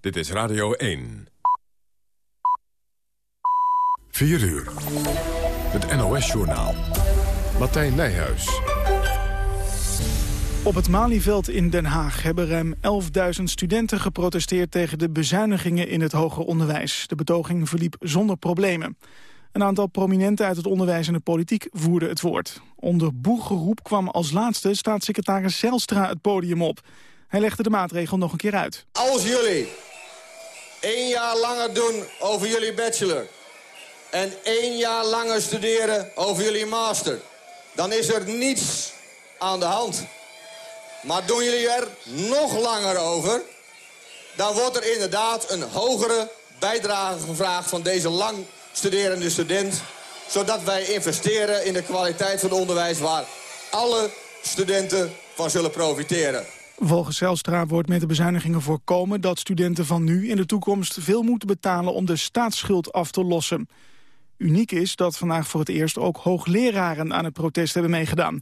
Dit is Radio 1. 4 uur. Het NOS-journaal. Martijn Nijhuis. Op het Malieveld in Den Haag hebben ruim 11.000 studenten geprotesteerd tegen de bezuinigingen in het hoger onderwijs. De betoging verliep zonder problemen. Een aantal prominenten uit het onderwijs en de politiek voerden het woord. Onder boegeroep kwam als laatste staatssecretaris Zelstra het podium op. Hij legde de maatregel nog een keer uit. Als jullie één jaar langer doen over jullie bachelor... en één jaar langer studeren over jullie master... dan is er niets aan de hand. Maar doen jullie er nog langer over... dan wordt er inderdaad een hogere bijdrage gevraagd van deze lang studerende student. Zodat wij investeren in de kwaliteit van het onderwijs waar alle studenten van zullen profiteren. Volgens Zelstra wordt met de bezuinigingen voorkomen dat studenten van nu in de toekomst veel moeten betalen om de staatsschuld af te lossen. Uniek is dat vandaag voor het eerst ook hoogleraren aan het protest hebben meegedaan.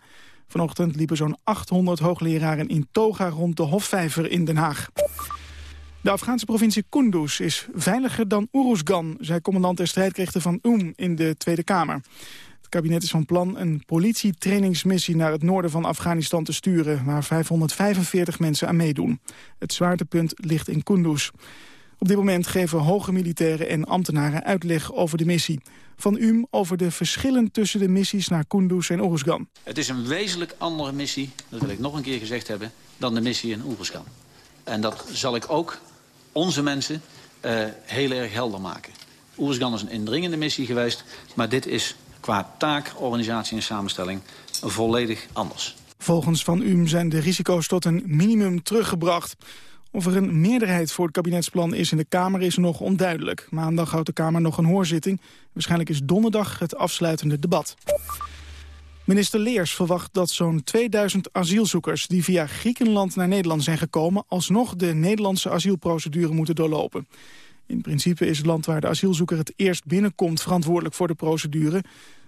Vanochtend liepen zo'n 800 hoogleraren in toga rond de Hofvijver in Den Haag. De Afghaanse provincie Kunduz is veiliger dan Uruzgan, zei commandant der strijdkrachten van UM in de Tweede Kamer. Het kabinet is van plan een politietrainingsmissie naar het noorden van Afghanistan te sturen, waar 545 mensen aan meedoen. Het zwaartepunt ligt in Kunduz. Op dit moment geven hoge militairen en ambtenaren uitleg over de missie. Van UM over de verschillen tussen de missies naar Kunduz en Uruzgan. Het is een wezenlijk andere missie, dat wil ik nog een keer gezegd hebben, dan de missie in Uruzgan. En dat zal ik ook onze mensen uh, heel erg helder maken. Oersgan is een indringende missie geweest, maar dit is qua taak, organisatie en samenstelling volledig anders. Volgens Van UM zijn de risico's tot een minimum teruggebracht. Of er een meerderheid voor het kabinetsplan is in de Kamer is nog onduidelijk. Maandag houdt de Kamer nog een hoorzitting. Waarschijnlijk is donderdag het afsluitende debat. Minister Leers verwacht dat zo'n 2000 asielzoekers die via Griekenland naar Nederland zijn gekomen... alsnog de Nederlandse asielprocedure moeten doorlopen. In principe is het land waar de asielzoeker het eerst binnenkomt verantwoordelijk voor de procedure.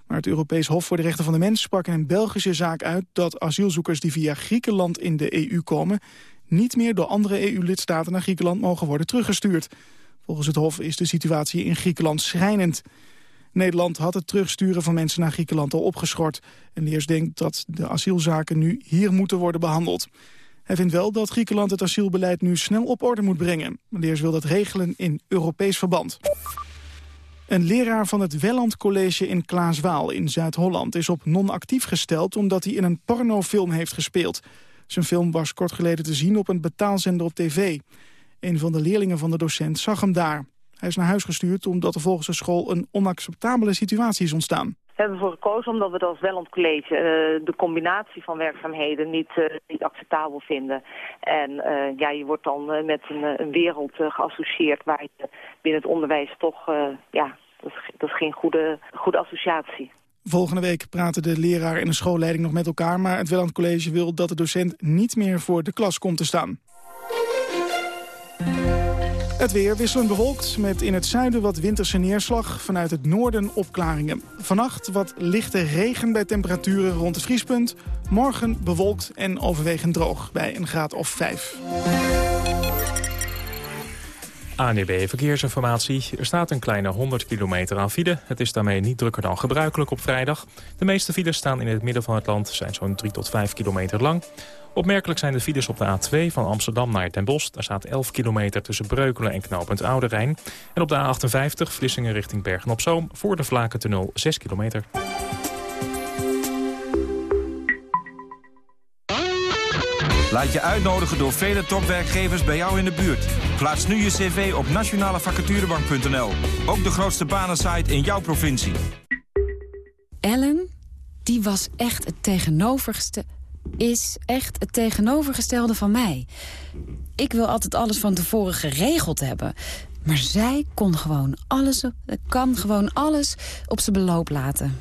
Maar het Europees Hof voor de Rechten van de Mens sprak in een Belgische zaak uit... dat asielzoekers die via Griekenland in de EU komen... niet meer door andere EU-lidstaten naar Griekenland mogen worden teruggestuurd. Volgens het Hof is de situatie in Griekenland schrijnend. Nederland had het terugsturen van mensen naar Griekenland al opgeschort. En Leers denkt dat de asielzaken nu hier moeten worden behandeld. Hij vindt wel dat Griekenland het asielbeleid nu snel op orde moet brengen. Leers wil dat regelen in Europees verband. Een leraar van het Welland College in Klaaswaal in Zuid-Holland... is op non-actief gesteld omdat hij in een pornofilm heeft gespeeld. Zijn film was kort geleden te zien op een betaalzender op tv. Een van de leerlingen van de docent zag hem daar. Hij is naar huis gestuurd omdat er volgens de school een onacceptabele situatie is ontstaan. We hebben ervoor gekozen omdat we als Welland College uh, de combinatie van werkzaamheden niet, uh, niet acceptabel vinden. En uh, ja, je wordt dan met een, een wereld geassocieerd waar je binnen het onderwijs toch, ja, dat is, dat is geen goede, goede associatie. Volgende week praten de leraar en de schoolleiding nog met elkaar... maar het Welland College wil dat de docent niet meer voor de klas komt te staan. Het weer wisselend bewolkt met in het zuiden wat winterse neerslag. Vanuit het noorden opklaringen. Vannacht wat lichte regen bij temperaturen rond het vriespunt. Morgen bewolkt en overwegend droog bij een graad of 5. ANEB Verkeersinformatie. Er staat een kleine 100 kilometer aan file. Het is daarmee niet drukker dan gebruikelijk op vrijdag. De meeste files staan in het midden van het land, zijn zo'n 3 tot 5 kilometer lang. Opmerkelijk zijn de files op de A2 van Amsterdam naar Den Bosch. Daar staat 11 kilometer tussen Breukelen en knooppunt Oude Rijn. En op de A58 Vlissingen richting Bergen-op-Zoom... voor de Vlakentunnel 6 kilometer. Laat je uitnodigen door vele topwerkgevers bij jou in de buurt. Plaats nu je cv op nationalevacaturebank.nl. Ook de grootste banensite in jouw provincie. Ellen, die was echt het tegenovergestelde is echt het tegenovergestelde van mij. Ik wil altijd alles van tevoren geregeld hebben. Maar zij kon gewoon alles, kan gewoon alles op zijn beloop laten.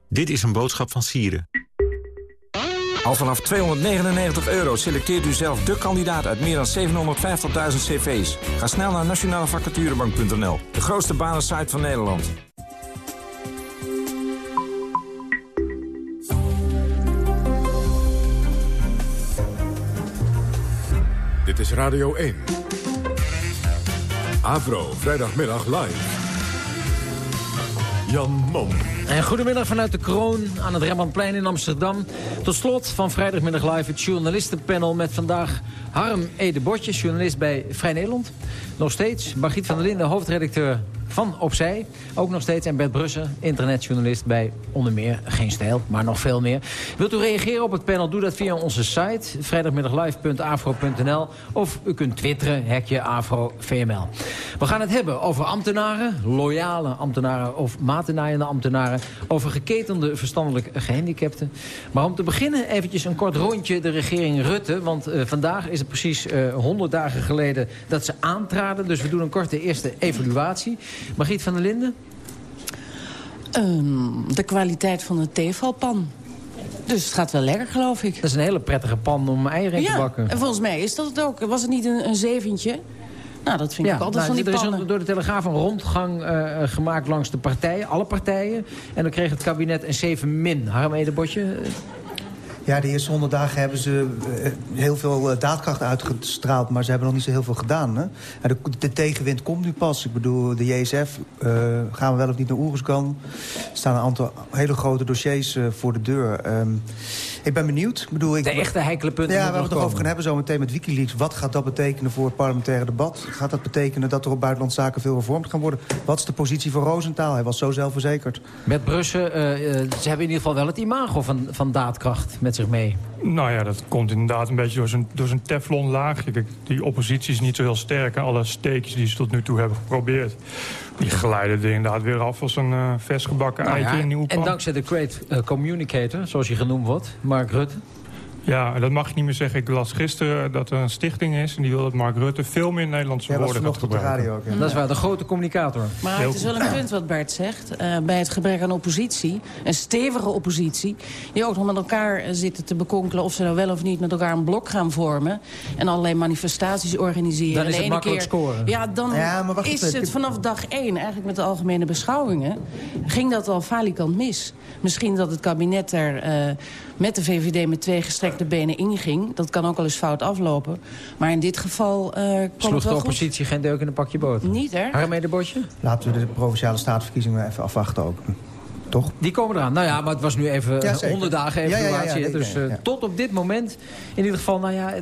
Dit is een boodschap van Sieren. Al vanaf 299 euro selecteert u zelf de kandidaat uit meer dan 750.000 cv's. Ga snel naar nationalevacaturebank.nl, de grootste banensite van Nederland. Dit is Radio 1. Avro, vrijdagmiddag live. Jan Mom. En goedemiddag vanuit de Kroon aan het Rembrandtplein in Amsterdam. Tot slot van vrijdagmiddag live het journalistenpanel met vandaag Harm Ede Botje, journalist bij Vrij Nederland. Nog steeds Margriet van der Linden, hoofdredacteur van Opzij. Ook nog steeds. En Bert Brussen, internetjournalist bij onder meer Geen Stijl, maar nog veel meer. Wilt u reageren op het panel? Doe dat via onze site vrijdagmiddaglive.afro.nl of u kunt twitteren, hekje. We gaan het hebben over ambtenaren, loyale ambtenaren of matenaaiende ambtenaren, over geketende verstandelijk gehandicapten. Maar om te beginnen eventjes een kort rondje de regering Rutte, want uh, vandaag is het precies uh, 100 dagen geleden dat ze aantraden. Dus we doen een korte eerste evaluatie. Margriet van der Linden? Um, de kwaliteit van de theevalpan. Dus het gaat wel lekker, geloof ik. Dat is een hele prettige pan om eieren in ja, te bakken. en volgens mij is dat het ook. Was het niet een, een zeventje? Nou, dat vind ik ja, altijd nou, van die Er pannen. is een, door de Telegraaf een rondgang uh, gemaakt langs de partijen, alle partijen. En dan kreeg het kabinet een 7 min. Harm Edebotje, ja, de eerste honderd dagen hebben ze uh, heel veel uh, daadkracht uitgestraald... maar ze hebben nog niet zo heel veel gedaan. Hè? De, de, tegenwind komt nu pas. Ik bedoel, de JSF, uh, gaan we wel of niet naar Oeruzgan? Er staan een aantal hele grote dossiers voor de deur. Um, ik ben benieuwd. Ik bedoel, ik, de echte heikele punten Ja, waar we het nog over gaan hebben zo meteen met Wikileaks. Wat gaat dat betekenen voor het parlementaire debat? Gaat dat betekenen dat er op buitenlandse zaken veel hervormd gaan worden? Wat is de positie van Roosentaal? Hij was zo zelfverzekerd. Met Brussen, ze hebben in ieder geval wel het imago van, van daadkracht met zich mee. Nou ja, dat komt inderdaad een beetje door zijn, door zijn teflonlaagje. Kijk, die oppositie is niet zo heel sterk. En alle steekjes die ze tot nu toe hebben geprobeerd... die glijden er inderdaad weer af als een uh, versgebakken nou eitje ja, in nieuwe pan. En dankzij de great uh, communicator, zoals hij genoemd wordt, Mark Rutte... Ja, dat mag je niet meer zeggen. Ik las gisteren dat er een stichting is... en die wil dat Mark Rutte veel meer Nederlandse ja, woorden gaat gebruiken. Op de radio ook, ja. Dat is waar, de grote communicator. Maar het is wel een punt wat Bert zegt. Uh, bij het gebrek aan oppositie, een stevige oppositie... die ook nog met elkaar zitten te bekonkelen... of ze nou wel of niet met elkaar een blok gaan vormen... en allerlei manifestaties organiseren. Dan is het makkelijk keer, scoren. Ja, dan ja, maar wacht is even. het vanaf dag één, eigenlijk met de algemene beschouwingen... ging dat al falikant mis. Misschien dat het kabinet er uh, met de VVD met twee gestrekte benen inging. Dat kan ook wel eens fout aflopen. Maar in dit geval uh, kwam Sloeg het wel de oppositie geen deuk in een pakje boter? Niet, hè? Harmee de Bosje? Laten we de Provinciale Statenverkiezingen even afwachten ook. Toch? Die komen eraan. Nou ja, maar het was nu even Ja, zeker. 100 dagen Ja, ja, ja, evaluatie. ja, hè. ja, dus uh, tot op dit moment, in ieder geval, nou ja...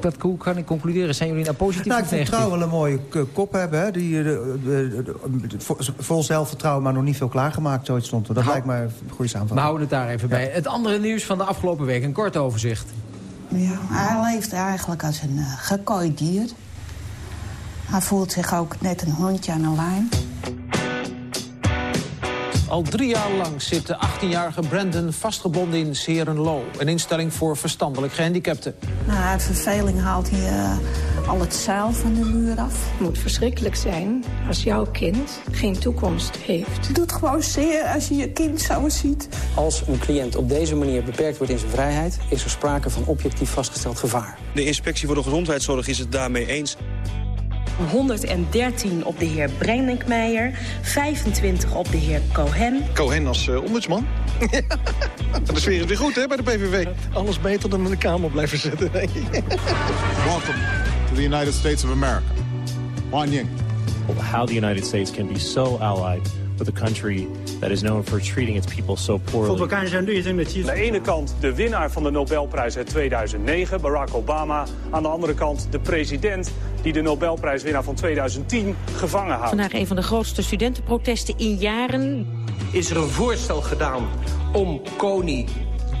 Dat, hoe kan ik concluderen? Zijn jullie nou positief Nou, ik of vind trouw wel een mooie kop hebben. Hè? Die, vo- vol zelfvertrouwen, maar nog niet veel klaargemaakt. Zoiets stond er. Dat Nou, lijkt mij een goede We samenvatting. houden het daar even bij. Het andere nieuws van de afgelopen week. Een kort overzicht. Ja, hij leeft eigenlijk als een uh, gekooid dier. Hij voelt zich ook net een hondje aan een lijn. Al drie jaar lang zit de 18-jarige Brandon vastgebonden in Serenlo. Een instelling voor verstandelijk gehandicapten. Nou, uit verveling haalt hij uh, al het zeil van de muur af. Het moet verschrikkelijk zijn als jouw kind geen toekomst heeft. Het doet gewoon zeer als je je kind zo ziet. Als een cliënt op deze manier beperkt wordt in zijn vrijheid... is er sprake van objectief vastgesteld gevaar. De inspectie voor de gezondheidszorg is het daarmee eens. 113 op de heer Brenninkmeijer, 25 op de heer Cohen. Cohen als uh, ombudsman? de sfeer is weer goed, hè, bij de PVV. Alles beter dan in de kamer blijven zitten, denk ik. Welcome to the United States of America. Wan Ying. How the United States can be so allied with a country that is known for treating its people so poorly. Aan de ene kant de winnaar van de Nobelprijs uit 2009, Barack Obama. Aan de andere kant de president die de Nobelprijswinnaar van 2010 gevangen houdt. Vandaag een van de grootste studentenprotesten in jaren. Is er een voorstel gedaan om Kony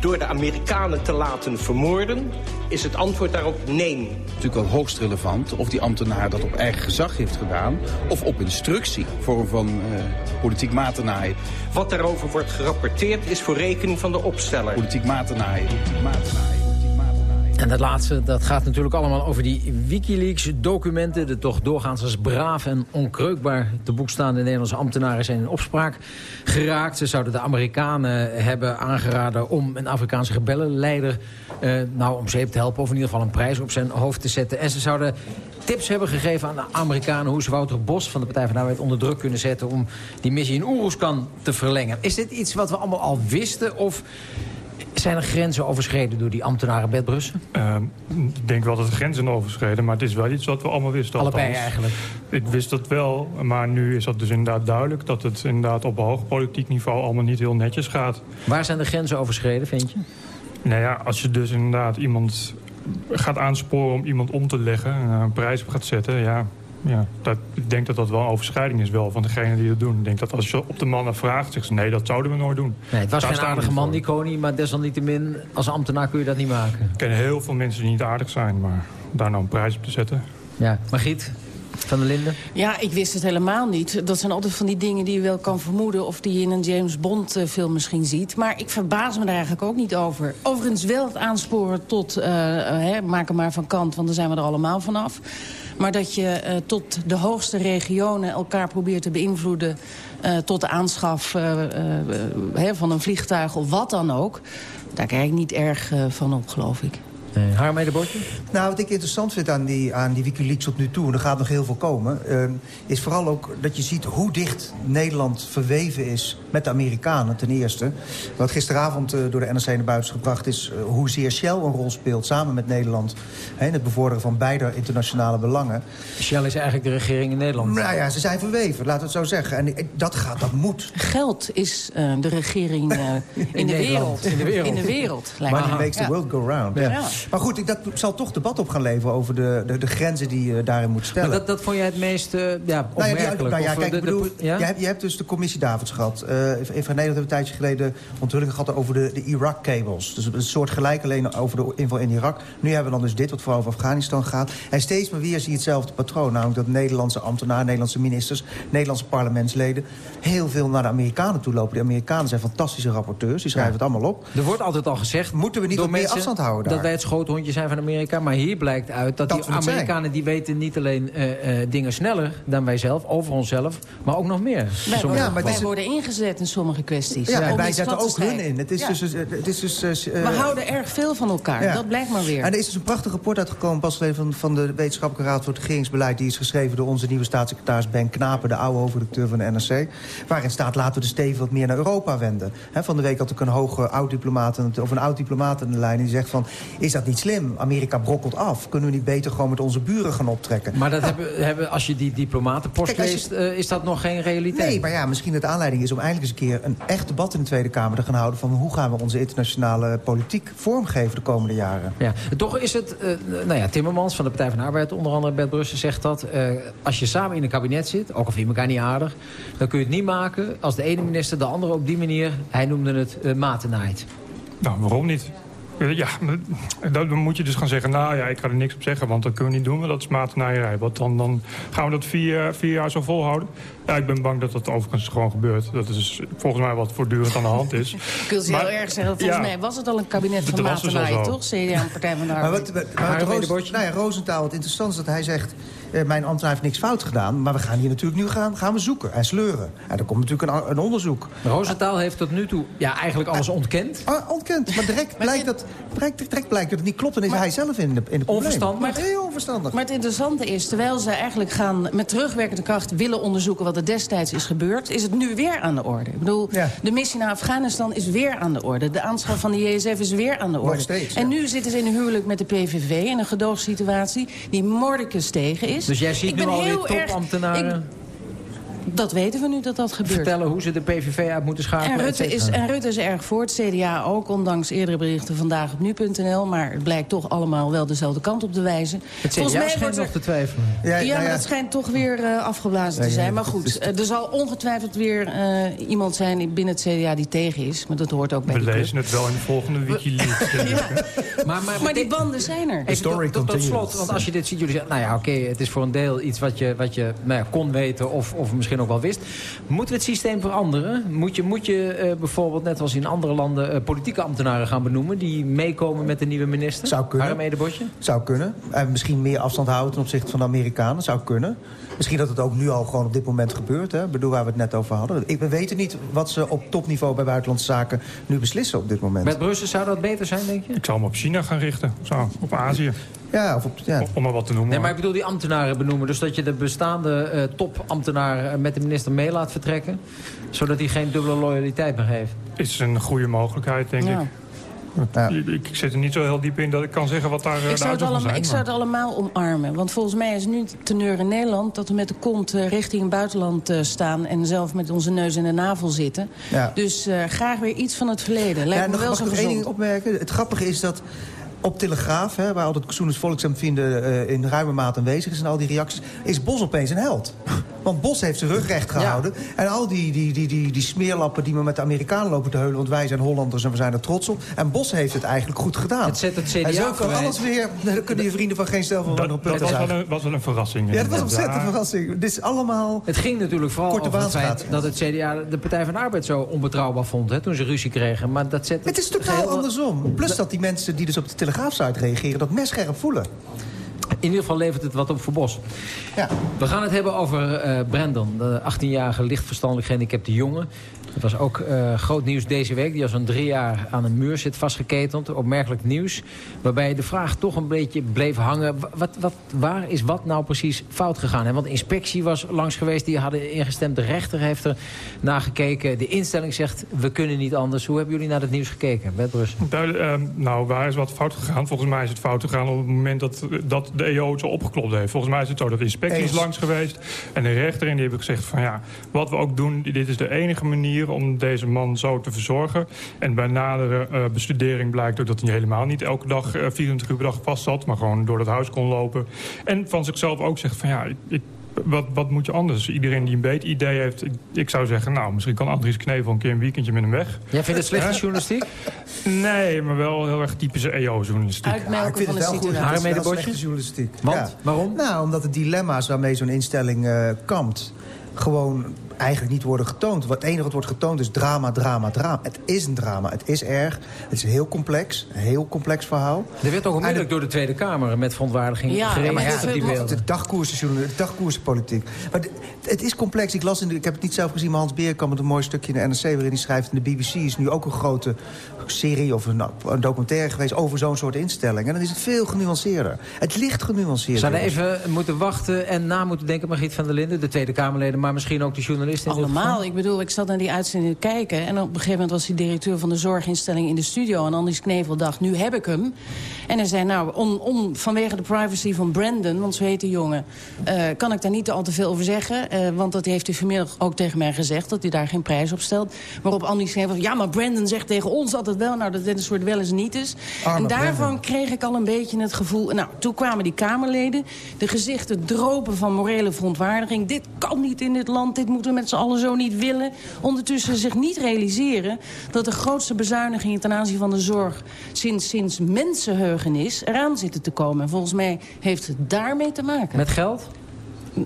door de Amerikanen te laten vermoorden? Is het antwoord daarop nee. natuurlijk wel hoogst relevant of die ambtenaar dat op eigen gezag heeft gedaan... of op instructie, vorm van uh, politiek matennaaien. Wat daarover wordt gerapporteerd is voor rekening van de opsteller. Politiek matennaaien, politiek matennaaien. En dat laatste, dat gaat natuurlijk allemaal over die Wikileaks-documenten. De toch doorgaans als braaf en onkreukbaar te boek staande Nederlandse ambtenaren zijn in opspraak geraakt. Ze zouden de Amerikanen hebben aangeraden om een Afrikaanse rebellenleider uh, nou, om zeep te helpen. Of in ieder geval een prijs op zijn hoofd te zetten. En ze zouden tips hebben gegeven aan de Amerikanen... hoe ze Wouter Bos van de Partij van de Arbeid onder druk kunnen zetten... om die missie in Oeroeskan te verlengen. Is dit iets wat we allemaal al wisten? Of zijn er grenzen overschreden door die ambtenaren Bert Brussen? Uh, ik denk wel dat er grenzen overschreden, maar het is wel iets wat we allemaal wisten. Allebei althans. eigenlijk? Ik wist dat wel, maar nu is dat dus inderdaad duidelijk... dat het inderdaad op hoog politiek niveau allemaal niet heel netjes gaat. Waar zijn de grenzen overschreden, vind je? Nou ja, als je dus inderdaad iemand gaat aansporen om iemand om te leggen... en een prijs op gaat zetten, ja, ja, dat, ik denk dat dat wel een overschrijding is wel van degene die dat doen. Ik denk dat als je op de mannen vraagt, zeggen ze nee, dat zouden we nooit doen. Nee, het was Daar geen aardige man, die koning, maar desalniettemin, als ambtenaar kun je dat niet maken. Ik ken heel veel mensen die niet aardig zijn, maar daar nou een prijs op te zetten. Ja, Margriet, van der? Ja, ik wist het helemaal niet. Dat zijn altijd van die dingen die je wel kan vermoeden... of die je in een James Bond uh, film misschien ziet. Maar ik verbaas me daar eigenlijk ook niet over. Overigens wel het aansporen tot... Uh, uh, maak hem maar van kant, want dan zijn we er allemaal vanaf. Maar dat je tot de hoogste regionen elkaar probeert te beïnvloeden... Tot de aanschaf van een vliegtuig of wat dan ook... daar kijk ik niet erg van op, geloof ik. Uh, Harm Botje? Nou, wat ik interessant vind aan die, aan die Wikileaks tot nu toe... en er gaat nog heel veel komen... Uh, is vooral ook dat je ziet hoe dicht Nederland verweven is met de Amerikanen ten eerste. Wat gisteravond uh, door de NRC naar buiten gebracht is... Uh, hoezeer Shell een rol speelt samen met Nederland... Hè, in het bevorderen van beide internationale belangen. Shell is eigenlijk de regering in Nederland? Nou ja, ze zijn verweven, laten we het zo zeggen. En dat gaat, dat moet. Geld is de regering in, in, de wereld. in de wereld. In de wereld. Money makes the world go round. Ja. Ja. Maar goed, ik, dat zal toch debat op gaan leveren over de, de, de grenzen die je daarin moet stellen. Maar dat, dat vond jij het meest uh, ja, opmerkelijk? Nou ja, nou ja kijk, de, bedoel, de, ja? Je, hebt, je hebt dus de commissie Davids gehad. Uh, in Nederland hebben we een tijdje geleden onthullingen gehad over de, de Irak-cables. Dus een soort gelijk alleen over de inval in Irak. Nu hebben we dan dus dit, wat vooral over Afghanistan gaat. En steeds maar weer zie je hetzelfde patroon. Namelijk dat Nederlandse ambtenaren, Nederlandse ministers... Nederlandse parlementsleden heel veel naar de Amerikanen toe lopen. De Amerikanen zijn fantastische rapporteurs, die schrijven het allemaal op. Er wordt altijd al gezegd... Moeten we niet op meer afstand houden daar? Dat wij het schoothondje zijn van Amerika. Maar hier blijkt uit dat, dat die Amerikanen die weten niet alleen uh, uh, dingen sneller dan wij zelf, over onszelf, maar ook nog meer. Wij, ja, maar wij worden ingezet in sommige kwesties. Ja, ja wij zetten ook hun in. Het is ja. dus, het is dus, uh, We houden erg veel van elkaar, ja. dat blijkt maar weer. En er is dus een prachtig rapport uitgekomen, pas geleden van, van de Wetenschappelijke Raad voor het Regeringsbeleid. Die is geschreven door onze nieuwe staatssecretaris Ben Knapen, de oude hoofdredacteur van de NRC. Waarin staat, laten we de steven wat meer naar Europa wenden. He, van de week had ik een hoge oud-diplomaat, of een oud-diplomaat aan de lijn. Die zegt van, is dat niet slim? Amerika brokkelt af. Kunnen we niet beter gewoon met onze buren gaan optrekken? Maar dat nou, hebben, hebben, als je die diplomatenpost kijk, leest, je, uh, is dat nog geen realiteit? Nee, maar ja, misschien het aanleiding is om eindelijk eens een keer... een echt debat in de Tweede Kamer te gaan houden... van hoe gaan we onze internationale politiek vormgeven de komende jaren. Ja, toch is het... Uh, nou ja, Timmermans van de Partij van de Arbeid, onder andere Bert Brussen, zegt dat... Uh, als je samen in een kabinet zit, ook al vind je elkaar niet aardig... dan kun je het niet maken als de ene minister de andere op die manier... hij noemde het uh, matennaait. Nou, waarom niet? Ja, dan moet je dus gaan zeggen... nou ja, ik ga er niks op zeggen, want dat kunnen we niet doen... maar dat is matenaaierij. Want dan, dan gaan we dat vier, vier jaar zo volhouden. Ja, ik ben bang dat dat overigens gewoon gebeurt. Dat is volgens mij wat voortdurend aan de hand is. ik wil ze heel erg zeggen. Volgens ja, mij was het al een kabinet van matenaaien, toch? CDA en Partij van de Arbeid. Maar wat, maar wat Roos, nou ja, Rosenthal, het interessant is dat hij zegt... Uh, mijn ambtenaar heeft niks fout gedaan. Maar we gaan hier natuurlijk nu gaan, gaan we zoeken en sleuren. En er komt natuurlijk een, een onderzoek. Rosenthal heeft tot nu toe ja, eigenlijk alles ontkend. Uh, ontkend, maar direct blijkt, dat, direct, direct blijkt dat het niet klopt. En is maar, hij zelf in de, in de Onverstandig. Maar, heel onverstandig. Maar het interessante is, terwijl ze eigenlijk gaan met terugwerkende kracht... willen onderzoeken wat er destijds is gebeurd... is het nu weer aan de orde. Ik bedoel, ja. de missie naar Afghanistan is weer aan de orde. De aanschaf van de JSF is weer aan de orde. Steeds, en nu zitten ze in een huwelijk met de PVV... in een gedoogsituatie die mordicus tegen is. Dus jij ziet ik nu alweer topambtenaren... Dat weten we nu dat dat gebeurt. Vertellen hoe ze de PVV uit moeten schakelen. En Rutte, is, en Rutte is erg voor, het CDA ook, ondanks eerdere berichten vandaag op nu.nl. Maar het blijkt toch allemaal wel dezelfde kant op te wijzen. Het CDA schijnt nog te twijfelen. Ja, ja, maar dat schijnt toch weer uh, afgeblazen te zijn. maar goed, uh, er zal ongetwijfeld weer uh, iemand zijn binnen het CDA die tegen is. Maar dat hoort ook bij We lezen club. het wel in de volgende Wikileaks. ja. maar, maar, maar, die banden zijn er. Even tot, tot, tot, slot, want als je dit ziet, jullie zeggen... nou ja, oké, okay, het is voor een deel iets wat je, wat je nou ja, kon weten of, of misschien ook wel wist. Moeten we het systeem veranderen? Moet je, moet je uh, bijvoorbeeld, net als in andere landen... Uh, politieke ambtenaren gaan benoemen die meekomen met de nieuwe minister? Zou kunnen. Zou kunnen. En misschien meer afstand houden ten opzichte van de Amerikanen. Zou kunnen. Misschien dat het ook nu al gewoon op dit moment gebeurt. Hè? Ik bedoel, waar we het net over hadden. Ik, we weten niet wat ze op topniveau bij buitenlandse zaken nu beslissen op dit moment. Met Brussel zou dat beter zijn, denk je? Ik zou hem op China gaan richten. Zo, op Azië. Ja, of op, ja. Om maar wat te noemen. Nee, maar ik bedoel die ambtenaren benoemen. Dus dat je de bestaande uh, topambtenaar met de minister mee laat vertrekken. Zodat hij geen dubbele loyaliteit meer heeft. Is een goede mogelijkheid, denk ja. ik. Ja. Ik, ik zit er niet zo heel diep in dat ik kan zeggen wat daar ik zou het allemaal, zijn. Ik zou het allemaal omarmen. Want volgens mij is nu teneur in Nederland... dat we met de kont uh, richting het buitenland uh, staan... en zelf met onze neus in de navel zitten. Ja. Dus uh, graag weer iets van het verleden. Lijkt ja, me nog, wel mag zo ik nog één ding opmerken? Het grappige is dat op Telegraaf, hè, waar altijd Soeners Volksempvinden uh, in ruime maat aanwezig is... en al die reacties, is Bos opeens een held. Want Bos heeft zijn rug recht gehouden. Ja. En al die, die, die, die, die smeerlappen die me met de Amerikanen lopen te heulen... want wij zijn Hollanders en we zijn er trots op. En Bos heeft het eigenlijk goed gedaan. Het zet het CDA en zo kan alles weer... Dan kunnen je vrienden van geen stel van dat, dat was, wel een, was wel een verrassing. Ja, dat was ontzettend een verrassing. Het is allemaal Het ging natuurlijk vooral over het feit dat het CDA de Partij van de Arbeid zo onbetrouwbaar vond... Hè, toen ze ruzie kregen. Maar dat zet het is totaal andersom. Plus dat die mensen die dus op de Telegraafsite reageren dat mes scherp voelen. In ieder geval levert het wat op voor Bos. Ja. We gaan het hebben over uh, Brandon, de 18-jarige lichtverstandelijk gehandicapte jongen. Dat was ook uh, groot nieuws deze week. Die al zo'n drie jaar aan een muur zit vastgeketend. Opmerkelijk nieuws. Waarbij de vraag toch een beetje bleef hangen. Wat, wat, waar is wat nou precies fout gegaan? Hè? Want de inspectie was langs geweest. Die hadden ingestemd. De rechter heeft er nagekeken. De instelling zegt, we kunnen niet anders. Hoe hebben jullie naar het nieuws gekeken? Brus. Uh, nou, waar is wat fout gegaan? Volgens mij is het fout gegaan op het moment dat, dat de EO zo opgeklopt heeft. Volgens mij is het zo dat de inspectie is langs geweest. En de rechter en die hebben gezegd van ja, wat we ook doen... dit is de enige manier om deze man zo te verzorgen. En bij nadere uh, bestudering blijkt ook dat hij helemaal niet elke dag uh, 24 uur per dag vast zat... maar gewoon door het huis kon lopen. En van zichzelf ook zegt van ja, ik, ik wat, wat moet je anders? Iedereen die een beetje idee heeft... Ik, ik, zou zeggen, nou, misschien kan Andries Knevel een keer een weekendje met hem weg. Jij vindt het slechte journalistiek? Nee, maar wel heel erg typische EO-journalistiek. Ja, ik vind het wel goed. Haar mee de slechte journalistiek. Want? Ja. Waarom? Nou, omdat de dilemma's waarmee zo'n instelling uh, kampt... gewoon eigenlijk niet worden getoond. Wat het enige wat wordt getoond is drama, drama, drama. Het is een drama. Het is erg. Het is heel complex. Een heel complex verhaal. Er werd ook onmiddellijk door de Tweede Kamer met verontwaardiging ja, gereageerd ja, op die beelden. De dagkoersen, de dagkoersenpolitiek. Maar de, het is complex. Ik, las in de, ik heb het niet zelf gezien, maar Hans Beerkamp met een mooi stukje in de NRC... waarin hij schrijft, in de BBC is nu ook een grote serie of een, een documentaire geweest... over zo'n soort instelling. En dan is het veel genuanceerder. Het ligt genuanceerder. Zouden even moeten wachten en na moeten denken... Margriet van der Linden, de Tweede Kamerleden... maar misschien ook de journalisten in Allemaal. Ik bedoel, ik zat naar die uitzending te kijken... en op een gegeven moment was hij directeur van de zorginstelling in de studio... en Andries Knevel dacht, nu heb ik hem. En hij zei, nou, om, om, vanwege de privacy van Brandon... want zo heet die jongen, uh, kan ik daar niet al te veel over zeggen. Uh, want dat heeft hij vanmiddag ook tegen mij gezegd... dat hij daar geen prijs op stelt. Waarop Andries Knevel, ja, maar Brandon zegt tegen ons altijd wel... nou, dat dit een soort wel eens niet is. Arme en daarvan Brandon. kreeg ik al een beetje het gevoel... nou, toen kwamen die Kamerleden, de gezichten dropen van morele verontwaardiging. Dit kan niet in dit land, dit moeten we met z'n allen zo niet willen. Ondertussen zich niet realiseren dat de grootste bezuinigingen ten aanzien van de zorg... sinds, sinds mensenheugenis eraan zitten te komen. En volgens mij heeft het daarmee te maken. Met geld?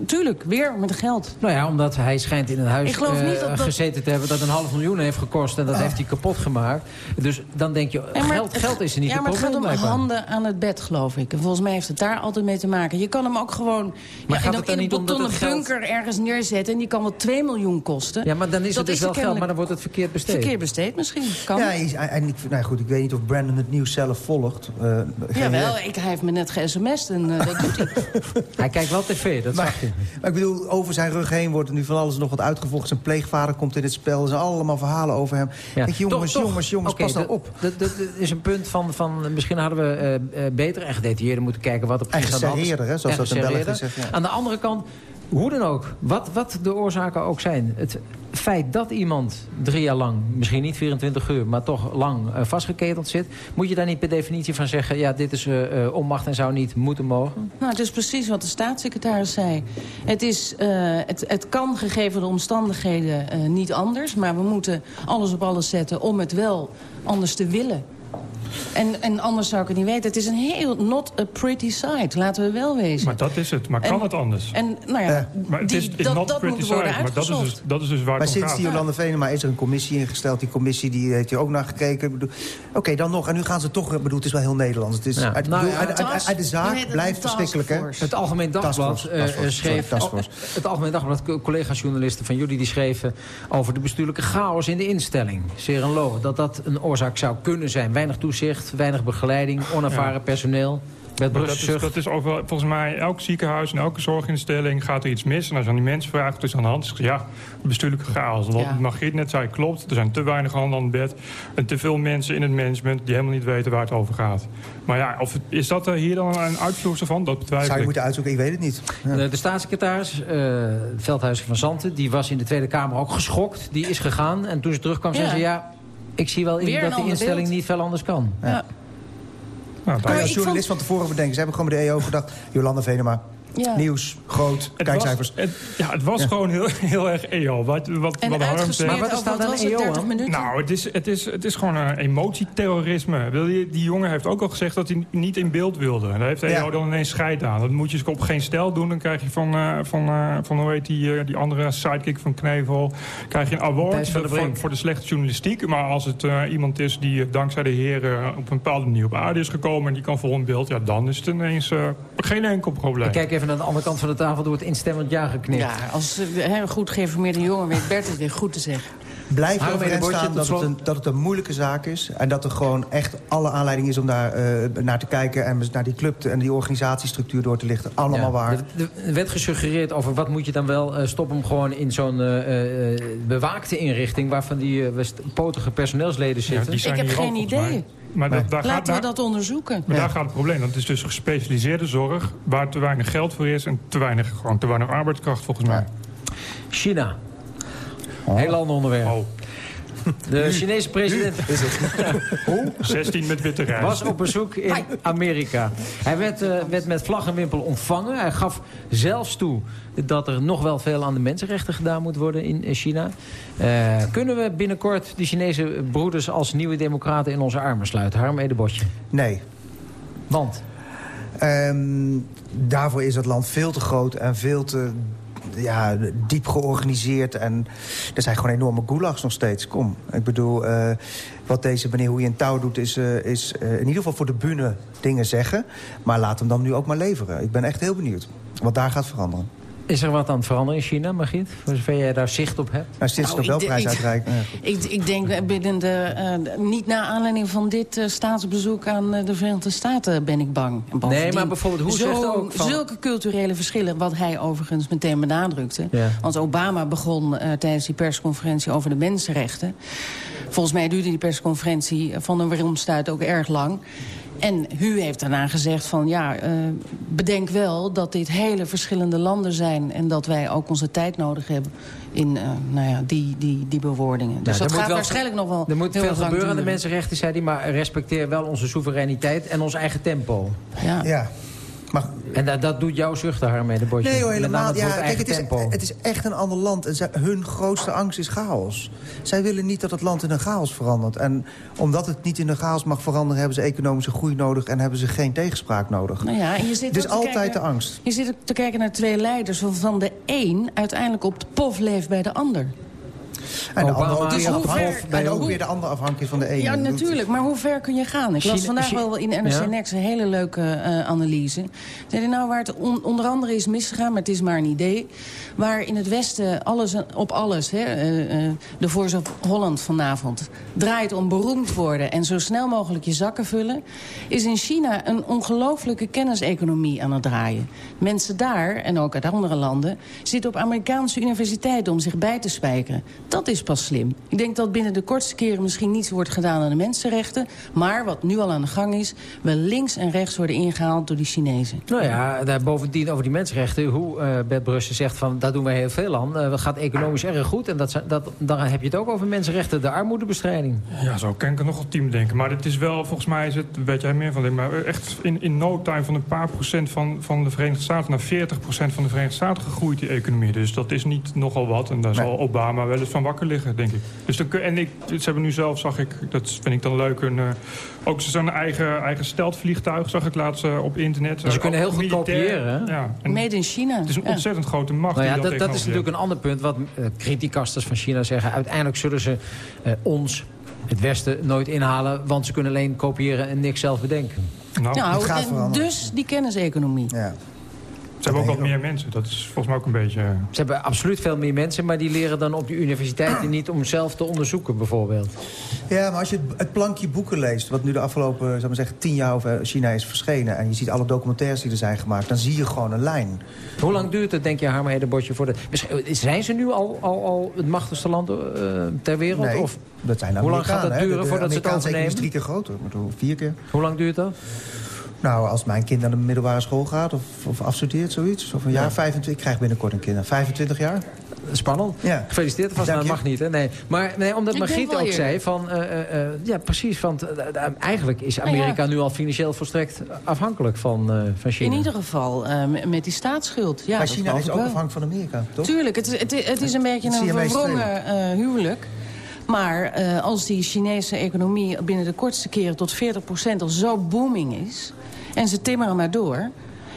Tuurlijk, weer met geld. Nou ja, omdat hij schijnt in een huis uh, dat dat- gezeten te hebben... dat een half miljoen heeft gekost en dat heeft hij kapot gemaakt. Dus dan denk je, Ja, maar geld, het- geld is er niet Ja, het maar het probleem gaat om blijkbaar. handen aan het bed, geloof ik. En volgens mij heeft het daar altijd mee te maken. Je kan hem ook gewoon Maar ja, in, een- betonnen geld- bunker ergens neerzetten... en die kan wel 2 miljoen kosten. Ja, maar dan is Dat het dus is wel geld, maar dan wordt het verkeerd besteed. Verkeerd besteed misschien. Kan. Ja, hij is- hij- en ik, nou goed, ik weet niet of Brandon het nieuws zelf volgt. Uh, geen Jawel, idee. ik, hij heeft me net ge-sms'd en eh, dat doet hij. Hij kijkt wel tv, dat Maar. maar ik bedoel, over zijn rug heen wordt er nu van alles nog wat uitgevochten. Zijn pleegvader komt in het spel. Er zijn allemaal verhalen over hem. Ja, Denk je, jongens, toch, jongens, jongens, pas nou op. Dat, is een punt van, van misschien hadden we eh, eh, beter en gedetailleerder moeten kijken wat er precies En aan de hand is. geserreerder, hè, zoals dat in België gezegd, ja. Aan de andere kant, Hoe dan ook, wat, wat de oorzaken ook zijn. Het feit dat iemand drie jaar lang, misschien niet 24 uur... maar toch lang uh, vastgeketeld zit... moet je daar niet per definitie van zeggen... ja, dit is uh, onmacht en zou niet moeten mogen? Nou, het is precies wat de staatssecretaris zei. Het, is, het, het kan gegeven de omstandigheden niet anders... maar we moeten alles op alles zetten om het wel anders te willen. En, en anders zou ik het niet weten. Het is een heel not a pretty sight, laten we wel wezen. Maar dat is het. Maar kan het anders? En nou ja, maar het is, die, dat, not dat pretty moet worden maar dat is, dus, dat is dus waar maar het sinds die Jolande Venema is er een commissie ingesteld. Die commissie die heeft hier ook naar gekeken. Oké, okay, dan nog. En nu gaan ze toch... Ik bedoel, het is wel heel Nederlands. Het is, Ja. uit, Nou bedoel, uit, uit, uit, uit de zaak blijft verschrikkelijk, hè? Het Algemeen Dagblad eh, taskforce, schreef... sorry, oh, het Algemeen Dagblad, co- collega-journalisten van jullie... die schreven over de bestuurlijke chaos in de instelling. Zeer en lo, dat dat een oorzaak zou kunnen zijn. Weinig toezicht, weinig begeleiding, onervaren personeel. Met dat, is, dat is overal, volgens mij elk ziekenhuis en elke zorginstelling gaat er iets mis. En als je aan die mensen vraagt is aan de hand, ja, bestuurlijke chaos. Wat Ja. Margriet net zei, klopt. Er zijn te weinig handen aan het bed. En te veel mensen in het management die helemaal niet weten waar het over gaat. Maar ja, of, is dat er hier dan een uitvloersel van? Dat betwijfel Zou je ik. moeten uitzoeken, ik weet het niet. Ja. De, de staatssecretaris, eh Veldhuizen van Zanten... die was in de Tweede Kamer ook geschokt. Die is gegaan. En toen ze terugkwam, zei ze... ja, ik zie wel in dat die ander instelling beeld. niet veel anders kan. Ja. Nou, Kan je ik als journalist van tevoren bedenken. Ze hebben gewoon bij de EO gedacht... Jolande Venema, Ja. nieuws, groot, Het kijkcijfers. was, het, ja, het was gewoon heel, heel erg EO. Wat, wat, En wat Harm zegt. Maar wat wat aan was het, EO 30 aan? minuten? Nou, het is, het, is, het is gewoon een emotieterrorisme. Wil je, die jongen heeft ook al gezegd dat hij niet in beeld wilde. Daar heeft EO Ja. dan ineens scheid aan. Dat moet je op geen stel doen. Dan krijg je van, eh, van, eh, van hoe heet die, eh, die andere sidekick van Knevel... krijg je een award van voor, voor de slechte journalistiek. Maar als het eh, iemand is die dankzij de heren op een bepaalde manier op aarde is gekomen... en die kan vol in beeld, ja, dan is het ineens geen enkel probleem. Ik kijk even naar de andere kant van de tafel... door het instemmend ja geknipt. Ja, als een goed geïnformeerde jongen weet Bert het weer goed te zeggen. Blijf bordje, staan dat het, een, dat het een moeilijke zaak is. En dat er gewoon echt alle aanleiding is om daar eh, naar te kijken... en naar die club te- en die organisatiestructuur door te lichten. Allemaal Ja, waar. Er er werd gesuggereerd over wat moet je dan wel... eh, stop hem gewoon in zo'n eh, eh, bewaakte inrichting... waarvan die potige personeelsleden Ja, zitten. die zijn Ik heb geen idee. Maar dat, daar, gaat, Laten we daar, dat onderzoeken. maar daar gaat het probleem. Dat is dus gespecialiseerde zorg... waar te weinig geld voor is en te weinig, gewoon te weinig arbeidskracht volgens mij. China. Heel ander onderwerp. Oh, De Chinese president 16 met witte rijst. was op bezoek in Amerika. Hij werd, eh, werd met vlag en wimpel ontvangen. Hij gaf zelfs toe dat er nog wel veel aan de mensenrechten gedaan moet worden in China. Eh, kunnen we binnenkort de Chinese broeders als nieuwe democraten in onze armen sluiten? Harm Edebotje. Nee. Want? Ehm, daarvoor is het land veel te groot en veel te ja, diep georganiseerd. En er zijn gewoon enorme gulags nog steeds. Kom, ik bedoel, eh, wat deze meneer hoe je in touw doet... is, eh, is eh, in ieder geval voor de bühne dingen zeggen. Maar laat hem dan nu ook maar leveren. Ik ben echt heel benieuwd wat daar gaat veranderen. Is er wat aan het veranderen in China, Margriet? Voor zover jij daar zicht op hebt? Nou, sinds de Nou, ik Nobelprijs uitreiken. Ik, ik denk binnen de, eh, niet na aanleiding van dit eh, staatsbezoek aan eh, de Verenigde Staten ben ik bang. Nee, maar bijvoorbeeld, hoe zo- zegt ook van- Zulke culturele verschillen, wat hij overigens meteen benadrukte. Ja. Want Obama begon eh, tijdens die persconferentie over de mensenrechten. Volgens mij duurde die persconferentie van een weeromstuit ook erg lang. En Hu heeft daarna gezegd van ja, eh, bedenk wel dat dit hele verschillende landen zijn... en dat wij ook onze tijd nodig hebben in eh, nou ja, die, die, die bewoordingen. Dus Nou, dat moet gaat wel- waarschijnlijk nog wel Er moet heel veel gebeuren aan de mensenrechten, zei hij... maar respecteer wel onze soevereiniteit en ons eigen tempo. Ja. Ja. Maar En dat, dat doet jouw zuchten, Harm Edebotje. Nee hoor, Met name helemaal. het Ja, kijk, het is, tempo. het is echt een ander land. En zij, hun grootste angst is chaos. Zij willen niet dat het land in een chaos verandert. En omdat het niet in een chaos mag veranderen... hebben ze economische groei nodig en hebben ze geen tegenspraak nodig. Nou ja, en je zit dus altijd kijken- de angst. Je zit ook te kijken naar twee leiders... waarvan de een uiteindelijk op de pof leeft bij de ander. En, de andere Dus afhankelijk- en ook hoe- weer de andere afhankelijk van de ene. Ja, natuurlijk. Maar hoe ver kun je gaan? Ik las vandaag wel in NRC Ja. Next een hele leuke eh, analyse. Zei hij, nou, waar het on- onder andere is misgegaan, maar het is maar een idee... waar in het Westen alles op alles, hè, eh, eh, de Voice of Holland vanavond... draait om beroemd worden en zo snel mogelijk je zakken vullen... is in China een ongelooflijke kenniseconomie aan het draaien. Mensen daar, en ook uit andere landen... zitten op Amerikaanse universiteiten om zich bij te spijkeren. Dat is pas slim. Ik denk dat binnen de kortste keren misschien niets wordt gedaan aan de mensenrechten. Maar wat nu al aan de gang is, wel links en rechts worden ingehaald door die Chinezen. Nou ja, daar bovendien over die mensenrechten. Hoe uh, Bert Brussen zegt van, daar doen wij heel veel aan. Uh, het gaat economisch erg goed. En dat, dat, dan heb je het ook over mensenrechten, de armoedebestrijding. Ja, zo kan ik er nog op team denken. Maar het is wel, volgens mij is het, weet jij meer van dit... maar echt in, in no time van een paar procent van, van de Verenigde Staten... naar 40 procent van de Verenigde Staten gegroeid, die economie. Dus dat is niet nogal wat. En daar nee. zal Obama wel eens van wakker liggen, denk ik. Dus dan, en ik, ze hebben nu zelf, zag ik, dat vind ik dan leuk... Een, uh, ook zo'n eigen, eigen steltvliegtuig, zag ik laatst uh, op internet. Dus ze kunnen heel goed kopiëren. Ja. Made in China. Het is een ontzettend grote macht. Nou ja, dat, dat, dat is natuurlijk een ander punt wat uh, criticasters van China zeggen. Uiteindelijk zullen ze ons het Westen nooit inhalen... want ze kunnen alleen kopiëren en niks zelf bedenken. Nou, nou gaat dus die kenniseconomie. Ja. Ze hebben ook wat meer mensen. Dat is volgens mij ook een beetje... Ze hebben absoluut veel meer mensen... maar die leren dan op de universiteiten niet om zelf te onderzoeken, bijvoorbeeld. Ja, maar als je het plankje boeken leest... wat nu de afgelopen zal maar zeggen, tien jaar over China is verschenen... en je ziet alle documentaires die er zijn gemaakt... dan zie je gewoon een lijn. Hoe lang duurt het, denk je, Harma Edebotje... voor de... Zijn ze nu al, al, al het machtigste land uh, ter wereld? Nee, of... dat zijn Hoe lang gaat dat duren voordat ze het overnemen? is drie keer groter, vier keer. Hoe lang duurt dat? Nou, als mijn kind naar de middelbare school gaat of, of afstudeert, zoiets. Of een jaar, ja. 25, ik krijg binnenkort een kind. 25 jaar. Spannend. Ja. Gefeliciteerd vast, maar dat mag niet. Hè? Nee. Maar nee, omdat Margriet ook zei van... Uh, uh, ja, precies, want uh, eigenlijk is Amerika ja. nu al financieel volstrekt afhankelijk van, van China. In ieder geval met die staatsschuld. Ja, maar China is ook afhankelijk van Amerika, toch? Tuurlijk, het, het, het is een beetje een verwrongen huwelijk. Maar uh, als die Chinese economie binnen de kortste keren tot 40% al zo booming is... en ze timmeren maar door...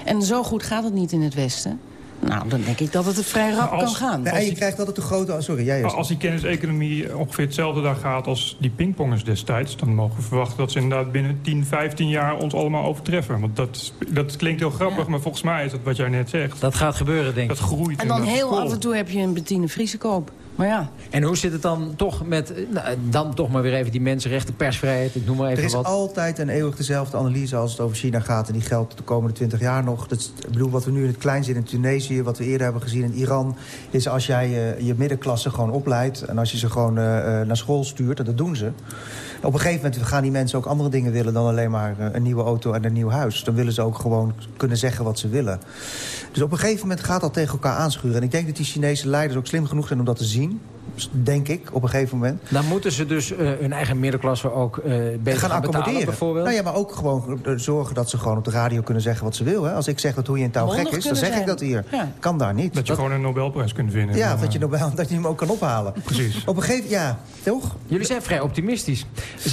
en zo goed gaat het niet in het Westen... Nou, dan denk ik dat het vrij rap als, kan gaan. Nee, en je krijgt altijd de grote... Sorry, jij Als die kenniseconomie ongeveer hetzelfde daar gaat als die pingpongers destijds... dan mogen we verwachten dat ze inderdaad binnen 10, 15 jaar ons allemaal overtreffen. Want dat, dat klinkt heel grappig, ja. maar volgens mij is dat wat jij net zegt. Dat gaat gebeuren, denk ik. Dat groeit. En dan heel af en toe heb je een Bettine Friese koop. Maar ja. En hoe zit het dan toch met, nou, dan toch maar weer even die mensenrechten, persvrijheid, ik noem maar even wat. Er is wat. altijd en eeuwig dezelfde analyse als het over China gaat. En die geldt de komende 20 jaar nog. Dat is, ik bedoel, wat we nu in het klein zien in Tunesië, wat we eerder hebben gezien in Iran... is als jij uh, je middenklasse gewoon opleidt en als je ze gewoon uh, naar school stuurt, en dat doen ze... Op een gegeven moment gaan die mensen ook andere dingen willen... dan alleen maar een nieuwe auto en een nieuw huis. Dan willen ze ook gewoon kunnen zeggen wat ze willen. Dus op een gegeven moment gaat dat tegen elkaar aanschuren. En ik denk dat die Chinese leiders ook slim genoeg zijn om dat te zien denk ik, op een gegeven moment. Dan moeten ze dus uh, hun eigen middenklasse ook uh, beter gaan, gaan accommoderen. bijvoorbeeld? Nou ja, maar ook gewoon zorgen dat ze gewoon op de radio kunnen zeggen wat ze wil. Hè? Als ik zeg dat hoe je in touw gek is, dan zeg zijn. ik dat hier. Ja. Kan daar niet. Dat je dat... gewoon een Nobelprijs kunt winnen. Ja, dat je, Nobel, dat je hem ook kan ophalen. Precies. Op een gegeven ja, toch? Jullie zijn vrij optimistisch.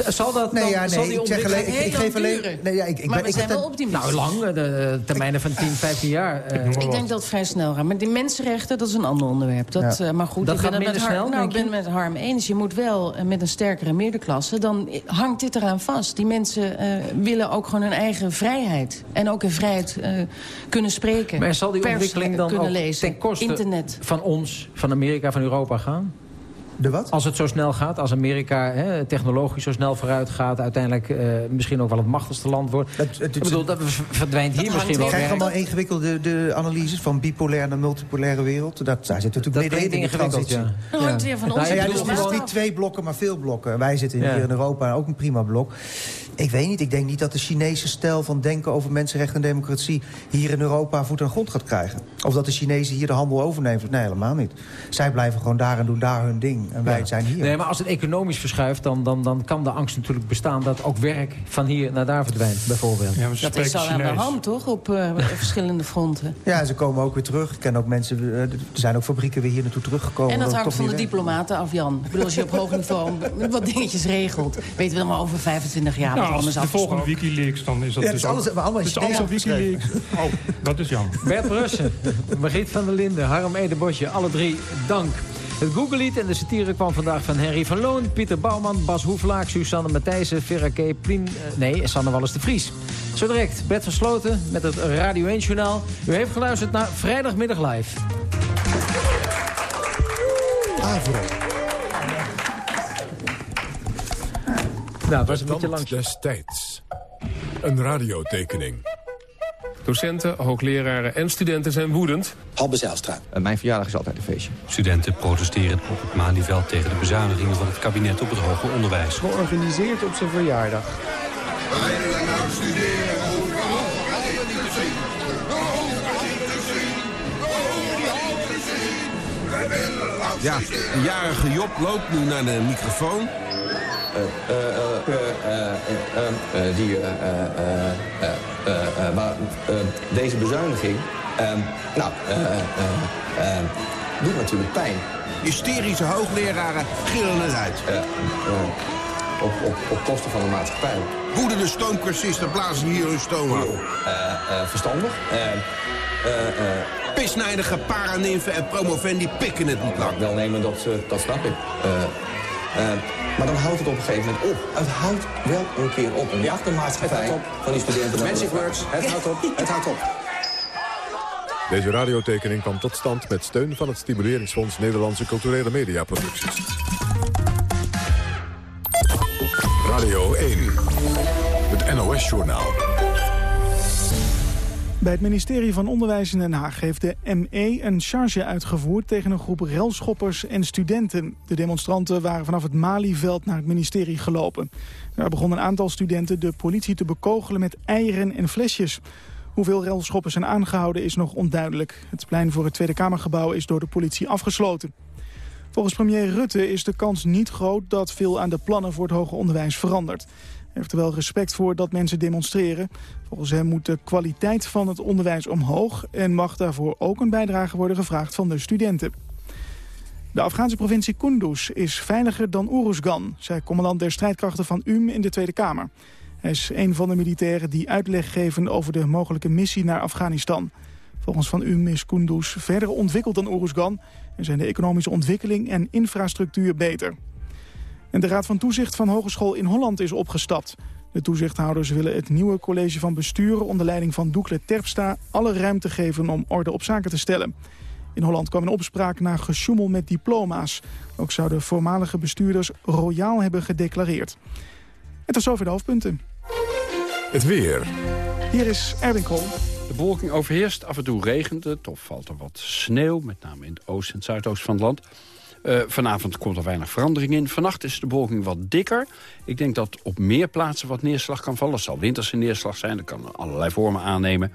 Zal dat nee, dan, ja, nee, zal die ik zeg alleen, ik, ik geef alleen... Nee, ja, ik, ik maar ben, we ik zijn wel optimistisch. Nou, lang, de termijnen van 10, 15 jaar. Uh, ik denk dat het vrij snel gaat. Maar die mensenrechten, dat is een ander onderwerp. Dat, maar goed, dat gaat minder met nou, ik ben met Harm eens. Je moet wel uh, met een sterkere middenklasse... dan hangt dit eraan vast. Die mensen willen ook gewoon hun eigen vrijheid. En ook in vrijheid kunnen spreken. Maar zal die ontwikkeling dan ook lezen, ten koste internet. van ons, van Amerika, van Europa gaan? De wat? Als het zo snel gaat, als Amerika hè, technologisch zo snel vooruit gaat... uiteindelijk uh, misschien ook wel het machtigste land wordt. Het, het, ik bedoel, dat verdwijnt hier misschien wel. Ik krijg allemaal ingewikkelde de analyses van bipolaire naar multipolaire wereld. Dat, daar zit natuurlijk in de transitie. Ja. Dat hangt weer van ons. Ja, ja, dus het is niet twee blokken, maar veel blokken. Wij zitten ja. hier in Europa ook een prima blok. Ik weet niet, ik denk niet dat de Chinese stijl van denken over mensenrechten en democratie... hier in Europa voet aan grond gaat krijgen. Of dat de Chinezen hier de handel overnemen. Nee, helemaal niet. Zij blijven gewoon daar en doen daar hun ding. En wij ja. zijn hier. Nee, maar als het economisch verschuift, dan, dan, dan kan de angst natuurlijk bestaan... dat ook werk van hier naar daar verdwijnt, bijvoorbeeld. Ja, dat is al aan de hand, toch? Op uh, verschillende fronten. Ja, ze komen ook weer terug. Ik ken ook mensen, uh, er zijn ook fabrieken weer hier naartoe teruggekomen. En dat hangt van de diplomaten af, Jan. Ik bedoel, als je op hoog niveau wat dingetjes regelt... weten we dan maar over 25 jaar... Nou, als de volgende Wikileaks, dan is dat ja, dus alles, ook, allemaal het is alles op Wikileaks. Oh, dat is jammer. Bert Brussen, Margriet van der Linden, Harm Edebosje, alle drie dank. Het Google-lied en de satire kwam vandaag van Henry van Loon... Pieter Bouwman, Bas Hoeflaak, Susanne Matthijssen, Vera K. Plien... Uh, nee, Sanne Wallis de Vries. Zo direct, Bert van Sloten met het Radio 1-journaal. U heeft geluisterd naar Vrijdagmiddag Live. Avro. Nou, was een beetje langs. destijds. Een radiotekening. Docenten, hoogleraren en studenten zijn woedend. Halbe Zijlstra. mijn verjaardag is altijd een feestje. Studenten protesteren op het Malieveld tegen de bezuinigingen van het kabinet op het hoger onderwijs. Georganiseerd op zijn verjaardag. Ja, de jarige Job loopt nu naar de microfoon. Die, maar deze bezuiniging, nou, doet natuurlijk pijn. Hysterische hoogleraren gillen eruit. op, op, op kosten van de maatschappij. Woedende stoomcursisten blazen hier hun stoom af. verstandig. Pisnijdige paranimfen en promovendi pikken het niet lang. Wel nemen, dat, dat snap ik. Maar dan houdt het op een gegeven moment op. Het houdt wel een keer op. En ja, de maatschappij van die studenten... Magic words, het houdt op, het houdt op. Deze radiotekening kwam tot stand met steun van het Stimuleringsfonds Nederlandse Culturele Mediaproducties. Radio 1, het NOS-journaal. Bij het ministerie van Onderwijs in Den Haag heeft de ME een charge uitgevoerd tegen een groep relschoppers en studenten. De demonstranten waren vanaf het Malieveld naar het ministerie gelopen. Daar begon een aantal studenten de politie te bekogelen met eieren en flesjes. Hoeveel relschoppers zijn aangehouden is nog onduidelijk. Het plein voor het Tweede Kamergebouw is door de politie afgesloten. Volgens premier Rutte is de kans niet groot dat veel aan de plannen voor het hoger onderwijs verandert. Heeft er wel respect voor dat mensen demonstreren. Volgens hem moet de kwaliteit van het onderwijs omhoog... en mag daarvoor ook een bijdrage worden gevraagd van de studenten. De Afghaanse provincie Kunduz is veiliger dan Uruzgan... zei commandant der strijdkrachten van UM in de Tweede Kamer. Hij is een van de militairen die uitleg geven over de mogelijke missie naar Afghanistan. Volgens Van UM is Kunduz verder ontwikkeld dan Uruzgan... en zijn de economische ontwikkeling en infrastructuur beter. En de Raad van Toezicht van Hogeschool in Holland is opgestapt. De toezichthouders willen het nieuwe college van besturen onder leiding van Doekle Terpstra alle ruimte geven om orde op zaken te stellen. In Holland kwam een opspraak na gesjoemel met diploma's. Ook zouden voormalige bestuurders royaal hebben gedeclareerd. En tot zover de hoofdpunten. Het weer. Hier is Erwin Kool. De bewolking overheerst, af en toe regent het of valt er wat sneeuw... met name in het oosten en zuidoosten van het land. Uh, vanavond komt er weinig verandering in. Vannacht is de bewolking wat dikker. Ik denk dat op meer plaatsen wat neerslag kan vallen. Het zal winterse neerslag zijn, dat kan allerlei vormen aannemen.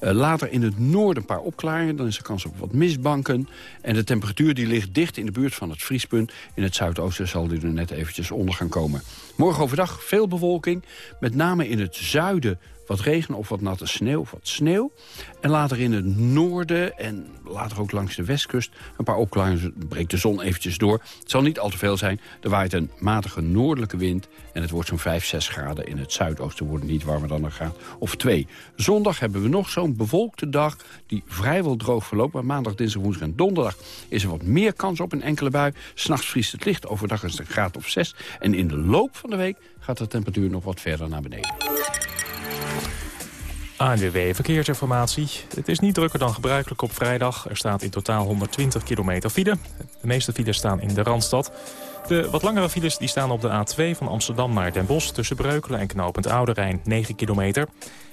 Uh, later in het noorden een paar opklaringen. Dan is er kans op wat mistbanken. En de temperatuur die ligt dicht in de buurt van het vriespunt. In het zuidoosten zal die er net eventjes onder gaan komen. Morgen overdag veel bewolking. Met name in het zuiden wat regen of wat natte sneeuw of wat sneeuw. En later in het noorden en later ook langs de westkust... een paar opklaringen breekt de zon eventjes door. Het zal niet al te veel zijn. Er waait een matige noordelijke wind... en het wordt zo'n 5, 6 graden. In het zuidoosten wordt niet warmer dan een graad of 2. Zondag hebben we nog zo'n bewolkte dag... die vrijwel droog verloopt. Maar maandag, dinsdag, woensdag en donderdag... is er wat meer kans op een enkele bui. S'nachts vriest het licht. Overdag is het een graad of 6. En in de loop van de week gaat de temperatuur nog wat verder naar beneden. ANWB Verkeersinformatie. Het is niet drukker dan gebruikelijk op vrijdag. Er staat in totaal 120 kilometer file. De meeste files staan in de Randstad. De wat langere files die staan op de A2 van Amsterdam naar Den Bosch... tussen Breukelen en Knopend Oude Rijn, 9 kilometer.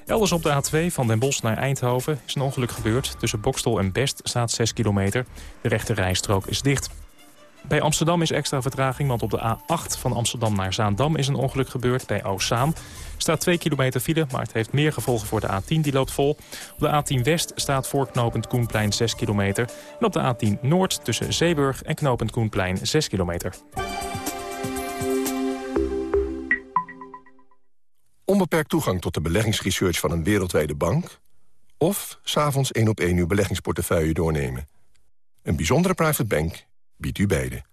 Elders op de A2 van Den Bosch naar Eindhoven is een ongeluk gebeurd. Tussen Bokstel en Best staat 6 kilometer. De rechte rijstrook is dicht. Bij Amsterdam is extra vertraging, want op de A8 van Amsterdam naar Zaandam is een ongeluk gebeurd bij Oostzaan. Staat 2 kilometer file, maar het heeft meer gevolgen voor de A10, die loopt vol. Op de A10 West staat voor knooppunt Koenplein 6 kilometer. En op de A10 Noord tussen Zeeburg en knooppunt Koenplein 6 kilometer. Onbeperkt toegang tot de beleggingsresearch van een wereldwijde bank... of s'avonds één op één uw beleggingsportefeuille doornemen. Een bijzondere private bank biedt u beide.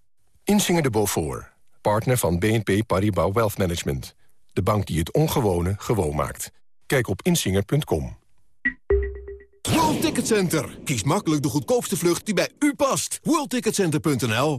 Insinger de Beaufort, partner van BNP Paribas Wealth Management. De bank die het ongewone gewoon maakt. Kijk op insinger.com. World Ticket Center. Kies makkelijk de goedkoopste vlucht die bij u past. WorldTicketCenter.nl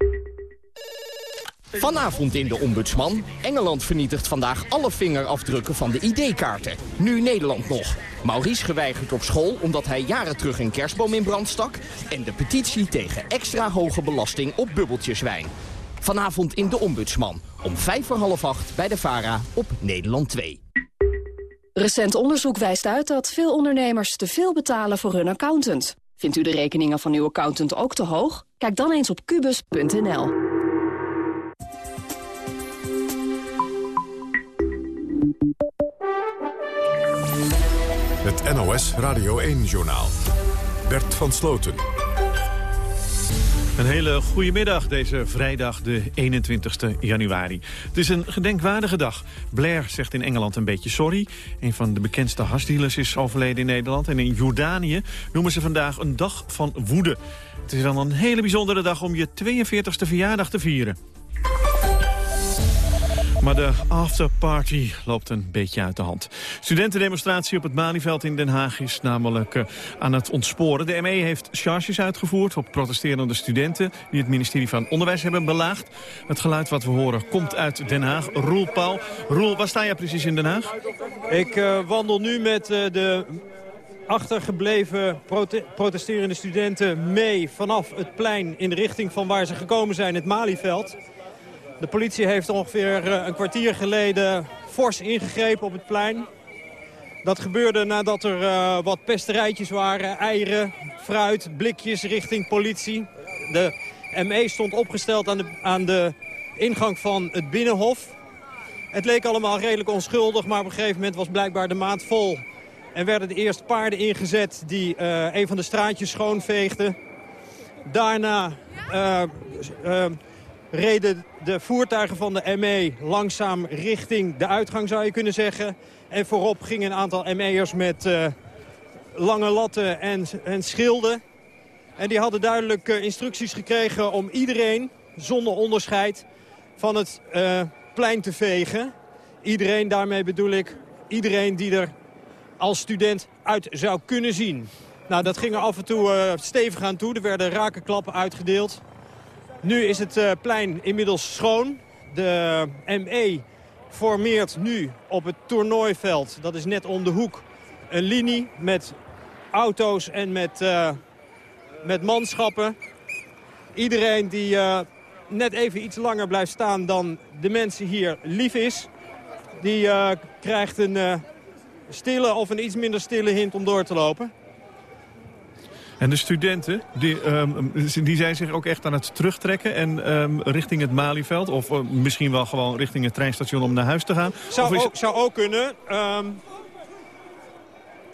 Vanavond in de Ombudsman. Engeland vernietigt vandaag alle vingerafdrukken van de ID-kaarten. Nu Nederland nog. Maurice geweigerd op school omdat hij jaren terug een kerstboom in brand stak. En de petitie tegen extra hoge belasting op bubbeltjeswijn. Vanavond in de Ombudsman. Om vijf voor half acht bij de VARA op Nederland 2. Recent onderzoek wijst uit dat veel ondernemers te veel betalen voor hun accountant. Vindt u de rekeningen van uw accountant ook te hoog? Kijk dan eens op kubus.nl. Het NOS Radio 1-journaal. Bert van Sloten. Een hele goede middag deze vrijdag de 21 januari. Het is een gedenkwaardige dag. Blair zegt in Engeland een beetje sorry. Een van de bekendste hasdealers is overleden in Nederland. En in Jordanië noemen ze vandaag een dag van woede. Het is dan een hele bijzondere dag om je 42e verjaardag te vieren. Maar de afterparty loopt een beetje uit de hand. Studentendemonstratie op het Malieveld in Den Haag is namelijk uh, aan het ontsporen. De ME heeft charges uitgevoerd op protesterende studenten... die het ministerie van Onderwijs hebben belaagd. Het geluid wat we horen komt uit Den Haag. Roel Paul. Roel, waar sta jij precies in Den Haag? Ik uh, wandel nu met uh, de achtergebleven prote protesterende studenten mee... vanaf het plein in de richting van waar ze gekomen zijn, het Malieveld... De politie heeft ongeveer een kwartier geleden fors ingegrepen op het plein. Dat gebeurde nadat er uh, wat pesterijtjes waren, eieren, fruit, blikjes richting politie. De ME stond opgesteld aan de, aan de ingang van het Binnenhof. Het leek allemaal redelijk onschuldig, maar op een gegeven moment was blijkbaar de maand vol. En werden de eerste paarden ingezet die uh, een van de straatjes schoonveegden. Daarna reden de voertuigen van de ME langzaam richting de uitgang, zou je kunnen zeggen. En voorop gingen een aantal ME'ers met uh, lange latten en, en schilden. En die hadden duidelijk uh, instructies gekregen om iedereen, zonder onderscheid, van het uh, plein te vegen. Iedereen, daarmee bedoel ik iedereen die er als student uit zou kunnen zien. Nou, dat ging er af en toe stevig aan toe. Er werden rakenklappen uitgedeeld. Nu is het uh, plein inmiddels schoon. De ME formeert nu op het toernooiveld, dat is net om de hoek, een linie met auto's en met, uh, met manschappen. Iedereen die net even iets langer blijft staan dan de mensen hier lief is... die krijgt een stille of een iets minder stille hint om door te lopen. En de studenten, die, um, die zijn zich ook echt aan het terugtrekken en um, richting het Malieveld? Of uh, misschien wel gewoon richting het treinstation om naar huis te gaan? Zou, is... ook, zou ook kunnen. Um,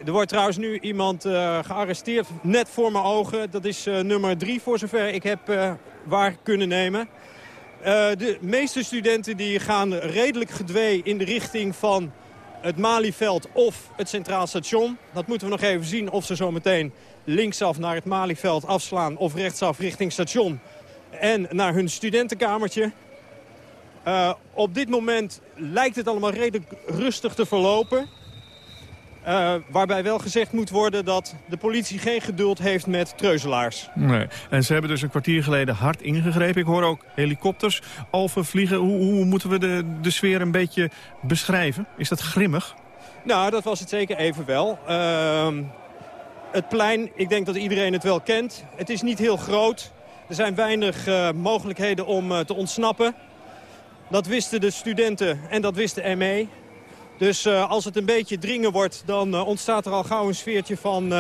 er wordt trouwens nu iemand uh, gearresteerd, net voor mijn ogen. Dat is uh, nummer drie, voor zover ik heb uh, waar kunnen nemen. de meeste studenten die gaan redelijk gedwee in de richting van het Malieveld of het Centraal Station. Dat moeten we nog even zien of ze zo meteen linksaf naar het Malieveld afslaan... of rechtsaf richting station en naar hun studentenkamertje. Uh, op dit moment lijkt het allemaal redelijk rustig te verlopen. Uh, waarbij wel gezegd moet worden dat de politie geen geduld heeft met treuzelaars. Nee. En ze hebben dus een kwartier geleden hard ingegrepen. Ik hoor ook helikopters overvliegen. Hoe, hoe moeten we de, de sfeer een beetje beschrijven? Is dat grimmig? Nou, dat was het zeker even wel. Uh, het plein, ik denk dat iedereen het wel kent. Het is niet heel groot. Er zijn weinig uh, mogelijkheden om uh, te ontsnappen. Dat wisten de studenten en dat wist de ME. Dus uh, als het een beetje dringen wordt, dan ontstaat er al gauw een sfeertje van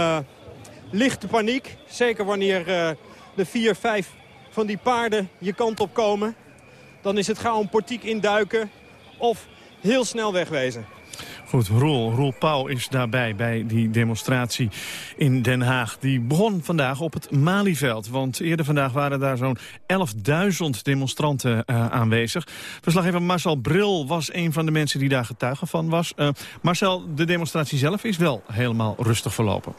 lichte paniek. Zeker wanneer de vier, vijf van die paarden je kant op komen. Dan is het gauw een portiek induiken of heel snel wegwezen. Goed, Roel, Roel Pauw is daarbij bij die demonstratie in Den Haag. Die begon vandaag op het Malieveld. Want eerder vandaag waren daar zo'n 11.000 demonstranten uh, aanwezig. Verslaggever Marcel Bril was een van de mensen die daar getuige van was. Uh, Marcel, de demonstratie zelf is wel helemaal rustig verlopen.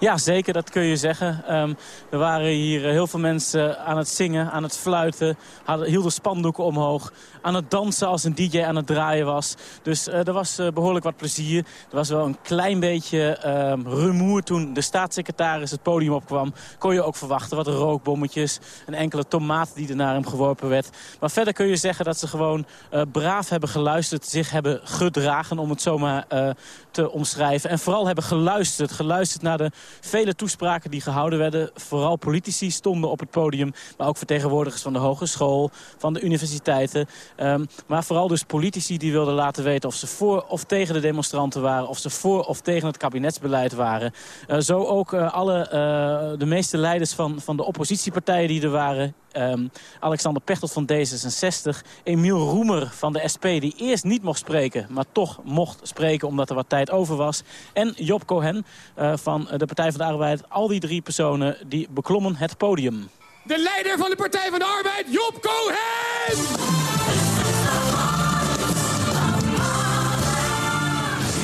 Ja, zeker, dat kun je zeggen. Ehm, er waren hier heel veel mensen aan het zingen, aan het fluiten, hadden, hielden spandoeken omhoog, aan het dansen als een DJ aan het draaien was. Dus uh, er was uh, behoorlijk wat plezier. Er was wel een klein beetje um, rumoer toen de staatssecretaris het podium opkwam. Kon je ook verwachten wat rookbommetjes, een enkele tomaat die er naar hem geworpen werd. Maar verder kun je zeggen dat ze gewoon uh, braaf hebben geluisterd, zich hebben gedragen om het zomaar te omschrijven. En vooral hebben geluisterd, geluisterd naar de vele toespraken die gehouden werden. Vooral politici stonden op het podium, maar ook vertegenwoordigers van de hogeschool, van de universiteiten. Um, maar vooral dus politici die wilden laten weten of ze voor of tegen de demonstranten waren. Of ze voor of tegen het kabinetsbeleid waren. Uh, zo ook uh, alle, uh, de meeste leiders van, van de oppositiepartijen die er waren. Um, Alexander Pechtold van D66, Emiel Roemer van de SP... die eerst niet mocht spreken, maar toch mocht spreken omdat er wat tijd over was. En Job Cohen van de Partij van de Arbeid. Al die drie personen die beklommen het podium. De leider van de Partij van de Arbeid, Job Cohen!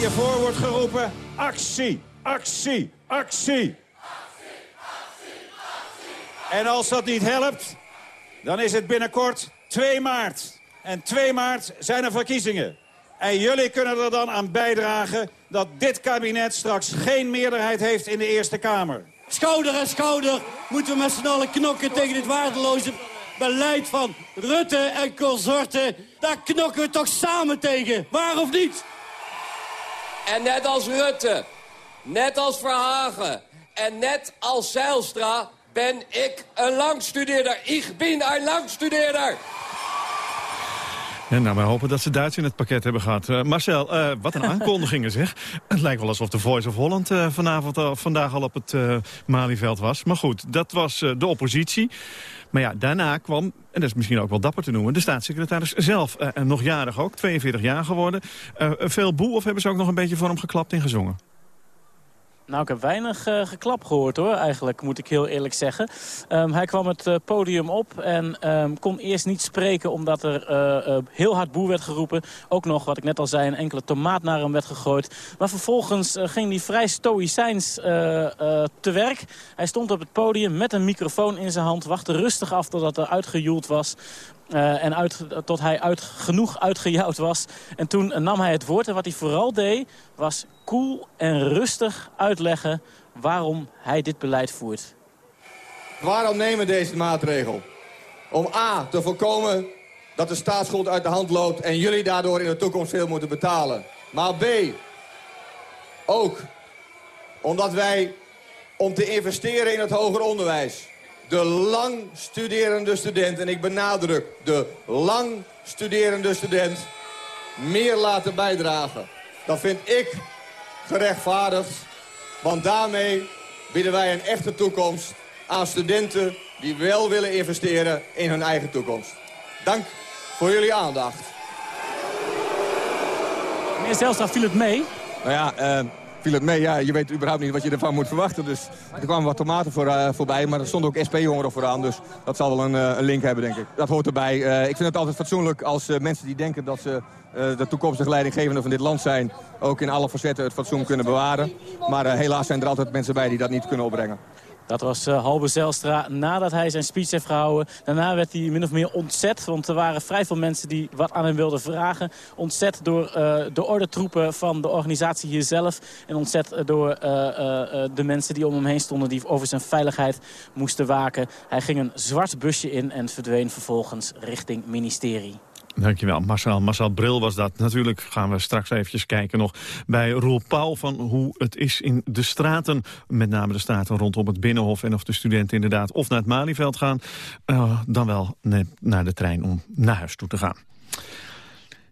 Hiervoor wordt geroepen actie, actie, actie. En als dat niet helpt, dan is het binnenkort 2 maart. En 2 maart zijn er verkiezingen. En jullie kunnen er dan aan bijdragen dat dit kabinet straks geen meerderheid heeft in de Eerste Kamer. Schouder aan schouder moeten we met z'n allen knokken tegen dit waardeloze beleid van Rutte en consorten. Daar knokken we toch samen tegen, waar of niet? En net als Rutte, net als Verhagen en net als Zijlstra ben ik een langstudeerder. Ik ben een langstudeerder. En nou, wij hopen dat ze Duits in het pakket hebben gehad. Uh, Marcel, uh, wat een aankondigingen zeg. Het lijkt wel alsof de Voice of Holland uh, vanavond, vandaag al op het Malieveld was. Maar goed, dat was de oppositie. Maar ja, daarna kwam, en dat is misschien ook wel dapper te noemen... de staatssecretaris zelf, nog jarig ook, 42 jaar geworden. veel boe of hebben ze ook nog een beetje voor hem geklapt en gezongen? Nou, ik heb weinig uh, geklap gehoord hoor, eigenlijk, moet ik heel eerlijk zeggen. Um, hij kwam het uh, podium op en um, kon eerst niet spreken omdat er uh, heel hard boer werd geroepen. Ook nog, wat ik net al zei, een enkele tomaat naar hem werd gegooid. Maar vervolgens ging hij vrij stoïcijns te werk. Hij stond op het podium met een microfoon in zijn hand, wachtte rustig af totdat er uitgejoeld was. En uit, tot hij uit, genoeg uitgejouwd was. En toen nam hij het woord. En wat hij vooral deed, was koel en rustig uitleggen waarom hij dit beleid voert. Waarom nemen deze maatregel? Om A, te voorkomen dat de staatsschuld uit de hand loopt... en jullie daardoor in de toekomst veel moeten betalen. Maar B, ook omdat wij om te investeren in het hoger onderwijs de lang studerende student, en ik benadruk de lang studerende student, meer laten bijdragen. Dat vind ik gerechtvaardigd, want daarmee bieden wij een echte toekomst aan studenten die wel willen investeren in hun eigen toekomst. Dank voor jullie aandacht. Meneer Zelstra, viel het mee? Nou ja, uh, het mee. Ja, je weet überhaupt niet wat je ervan moet verwachten. Dus er kwamen wat tomaten voor, uh, voorbij, maar er stonden ook SP-jongeren vooraan. Dus dat zal wel een, uh, een, link hebben, denk ik. Dat hoort erbij. Uh, ik vind het altijd fatsoenlijk als mensen die denken dat ze de toekomstige leidinggevende van dit land zijn... ook in alle facetten het fatsoen kunnen bewaren. Maar helaas zijn er altijd mensen bij die dat niet kunnen opbrengen. Dat was uh, Halbe Zelstra nadat hij zijn speech heeft gehouden. Daarna werd hij min of meer ontzet. Want er waren vrij veel mensen die wat aan hem wilden vragen. Ontzet door uh, de ordentroepen van de organisatie hier zelf. En ontzet door uh, de mensen die om hem heen stonden. Die over zijn veiligheid moesten waken. Hij ging een zwart busje in en verdween vervolgens richting ministerie. Dankjewel, Marcel. Marcel Bril was dat. Natuurlijk gaan we straks eventjes kijken nog bij Roel Pauw... van hoe het is in de straten, met name de straten rondom het Binnenhof... en of de studenten inderdaad of naar het Malieveld gaan... Uh, dan wel naar de trein om naar huis toe te gaan.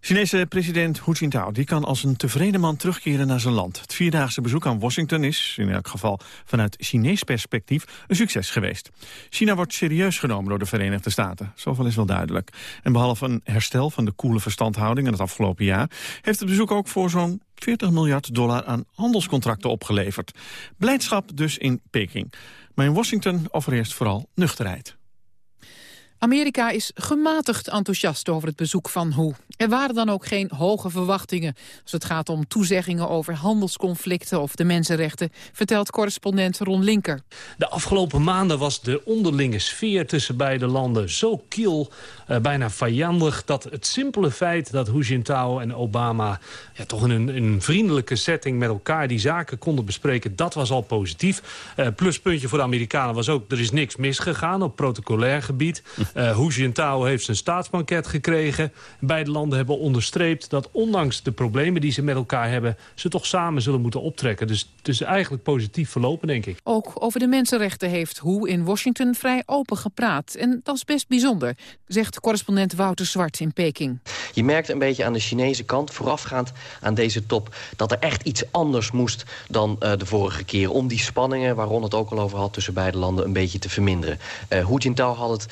Chinese president Hu Jintao die kan als een tevreden man terugkeren naar zijn land. Het vierdaagse bezoek aan Washington is, in elk geval vanuit Chinees perspectief, een succes geweest. China wordt serieus genomen door de Verenigde Staten. Zoveel is wel duidelijk. En behalve een herstel van de koele verstandhouding in het afgelopen jaar... heeft het bezoek ook voor zo'n 40 miljard dollar aan handelscontracten opgeleverd. Blijdschap dus in Peking. Maar in Washington overheerst vooral nuchterheid. Amerika is gematigd enthousiast over het bezoek van Hoe. Er waren dan ook geen hoge verwachtingen als het gaat om toezeggingen over handelsconflicten of de mensenrechten, vertelt correspondent Ron Linker. De afgelopen maanden was de onderlinge sfeer tussen beide landen zo kiel, uh, bijna vijandig, dat het simpele feit dat Hu Jintao en Obama ja, toch in een, in een, vriendelijke setting met elkaar die zaken konden bespreken, dat was al positief. Uh, pluspuntje voor de Amerikanen was ook, er is niks misgegaan op protocolair gebied. Uh, Hu Jintao heeft zijn staatsbanket gekregen. Beide landen hebben onderstreept dat ondanks de problemen die ze met elkaar hebben... ze toch samen zullen moeten optrekken. Dus het is eigenlijk positief verlopen, denk ik. Ook over de mensenrechten heeft Hu in Washington vrij open gepraat. En dat is best bijzonder, zegt correspondent Wouter Zwart in Peking. Je merkt een beetje aan de Chinese kant, voorafgaand aan deze top... dat er echt iets anders moest dan uh, de vorige keer... om die spanningen, waar Ron het ook al over had... tussen beide landen een beetje te verminderen. Uh, Hu Jintao had het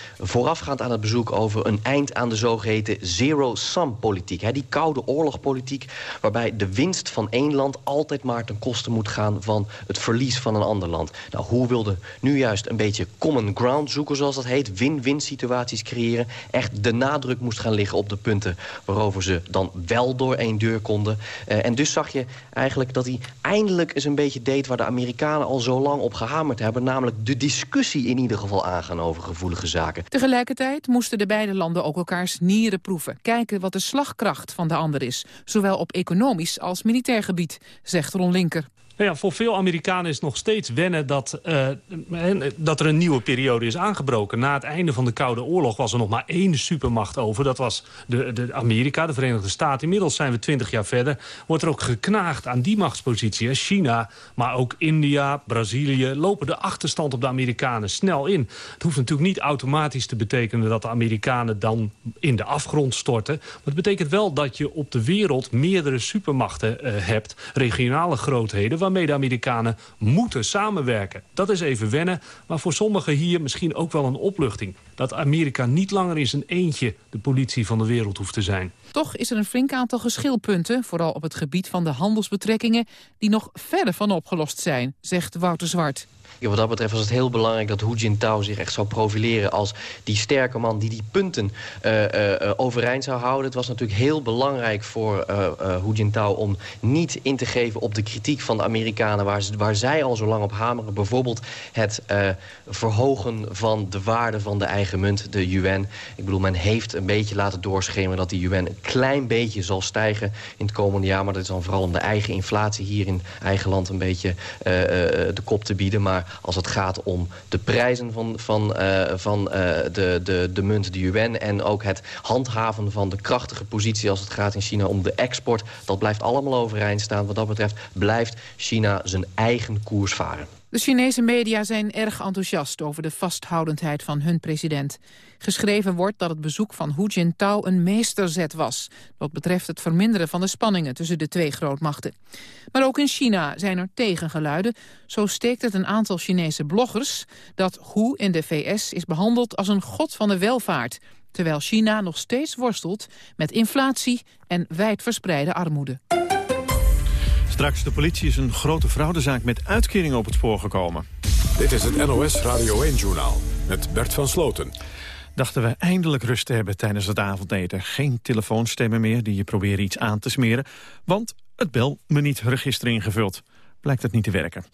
voorafgaand aan het bezoek over een eind aan de zogeheten zero-sum-politiek. Die koude oorlogpolitiek waarbij de winst van één land altijd maar ten koste moet gaan van het verlies van een ander land. Nou, hoe wilde nu juist een beetje common ground zoeken, zoals dat heet, win-win situaties creëren. Echt de nadruk moest gaan liggen op de punten waarover ze dan wel door één deur konden. Uh, en dus zag je eigenlijk dat hij eindelijk eens een beetje deed waar de Amerikanen al zo lang op gehamerd hebben, namelijk de discussie in ieder geval aangaan over gevoelige zaken. Tegelijkertijd moesten de beide landen ook elkaars nieren proeven. Kijken wat de slagkracht van de ander is. Zowel op economisch als militair gebied, zegt Ron Linker. Ja, voor veel Amerikanen is nog steeds wennen dat, uh, dat er een nieuwe periode is aangebroken. Na het einde van de Koude Oorlog was er nog maar één supermacht over. Dat was de, de Amerika, de Verenigde Staten. Inmiddels zijn we twintig jaar verder. Wordt er ook geknaagd aan die machtspositie. China, maar ook India, Brazilië... lopen de achterstand op de Amerikanen snel in. Het hoeft natuurlijk niet automatisch te betekenen... dat de Amerikanen dan in de afgrond storten. Maar het betekent wel dat je op de wereld meerdere supermachten uh, hebt. Regionale grootheden waarmee de Amerikanen moeten samenwerken. Dat is even wennen, maar voor sommigen hier misschien ook wel een opluchting. Dat Amerika niet langer in zijn eentje de politie van de wereld hoeft te zijn. Toch is er een flink aantal geschilpunten, vooral op het gebied van de handelsbetrekkingen, die nog verder van opgelost zijn, zegt Wouter Zwart. Wat dat betreft was het heel belangrijk dat Hu Jintao zich echt zou profileren... als die sterke man die die punten uh, uh, overeind zou houden. Het was natuurlijk heel belangrijk voor uh, Hu Jintao om niet in te geven op de kritiek van de Amerikanen... waar, waar zij al zo lang op hameren. Bijvoorbeeld het verhogen van de waarde van de eigen munt, de yuan. Ik bedoel, men heeft een beetje laten doorschemeren dat die yuan een klein beetje zal stijgen in het komende jaar. Maar dat is dan vooral om de eigen inflatie hier in eigen land een beetje de kop te bieden. Maar als het gaat om de prijzen van, van, uh, van uh, de, de, de munt, de yuan... en ook het handhaven van de krachtige positie als het gaat in China om de export... dat blijft allemaal overeind staan. Wat dat betreft blijft China zijn eigen koers varen. De Chinese media zijn erg enthousiast over de vasthoudendheid van hun president. Geschreven wordt dat het bezoek van Hu Jintao een meesterzet was... wat betreft het verminderen van de spanningen tussen de twee grootmachten. Maar ook in China zijn er tegengeluiden. Zo steekt het een aantal Chinese bloggers... dat Hu in de VS is behandeld als een god van de welvaart... terwijl China nog steeds worstelt met inflatie en wijdverspreide armoede. Straks de politie is een grote fraudezaak met uitkeringen op het spoor gekomen. Dit is het NOS Radio 1-journaal met Bert van Sloten. Dachten we eindelijk rust te hebben tijdens het avondeten. Geen telefoonstemmen meer die je proberen iets aan te smeren. Want het belmeniet-register ingevuld. Blijkt het niet te werken.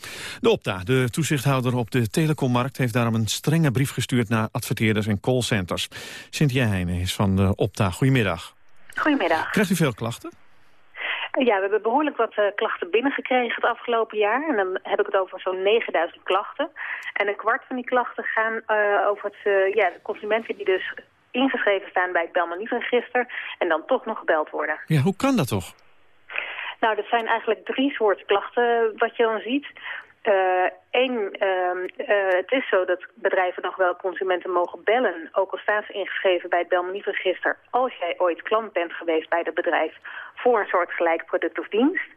De Opta, de toezichthouder op de telecommarkt... heeft daarom een strenge brief gestuurd naar adverteerders en callcenters. Cynthia Heijnen is van de Opta. Goedemiddag. Goedemiddag. Krijgt u veel klachten? Ja, we hebben behoorlijk wat uh, klachten binnengekregen het afgelopen jaar. En dan heb ik het over zo'n 9000 klachten. En een kwart van die klachten gaan uh, over het, uh, ja, de consumenten die dus ingeschreven staan bij het Belmanietregister en dan toch nog gebeld worden. Ja, hoe kan dat toch? Nou, dat zijn eigenlijk drie soorten klachten wat je dan ziet. Eén, uh, uh, het is zo dat bedrijven nog wel consumenten mogen bellen, ook al staan ze ingeschreven bij het Belmanietregister, als jij ooit klant bent geweest bij dat bedrijf voor een soort gelijk product of dienst.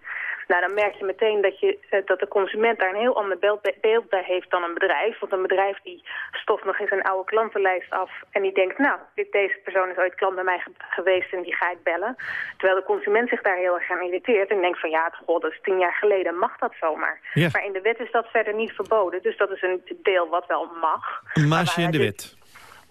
Nou, dan merk je meteen dat, je, uh, dat de consument daar een heel ander beeld bij heeft dan een bedrijf. Want een bedrijf die stoft nog eens een oude klantenlijst af en die denkt, nou, dit, deze persoon is ooit klant bij mij ge geweest en die ga ik bellen. Terwijl de consument zich daar heel erg aan irriteert en denkt van, ja, god, dat is tien jaar geleden, mag dat zomaar. Maar in de wet is dat verder niet verboden, dus dat is een deel wat wel mag. Een maasje in de wet.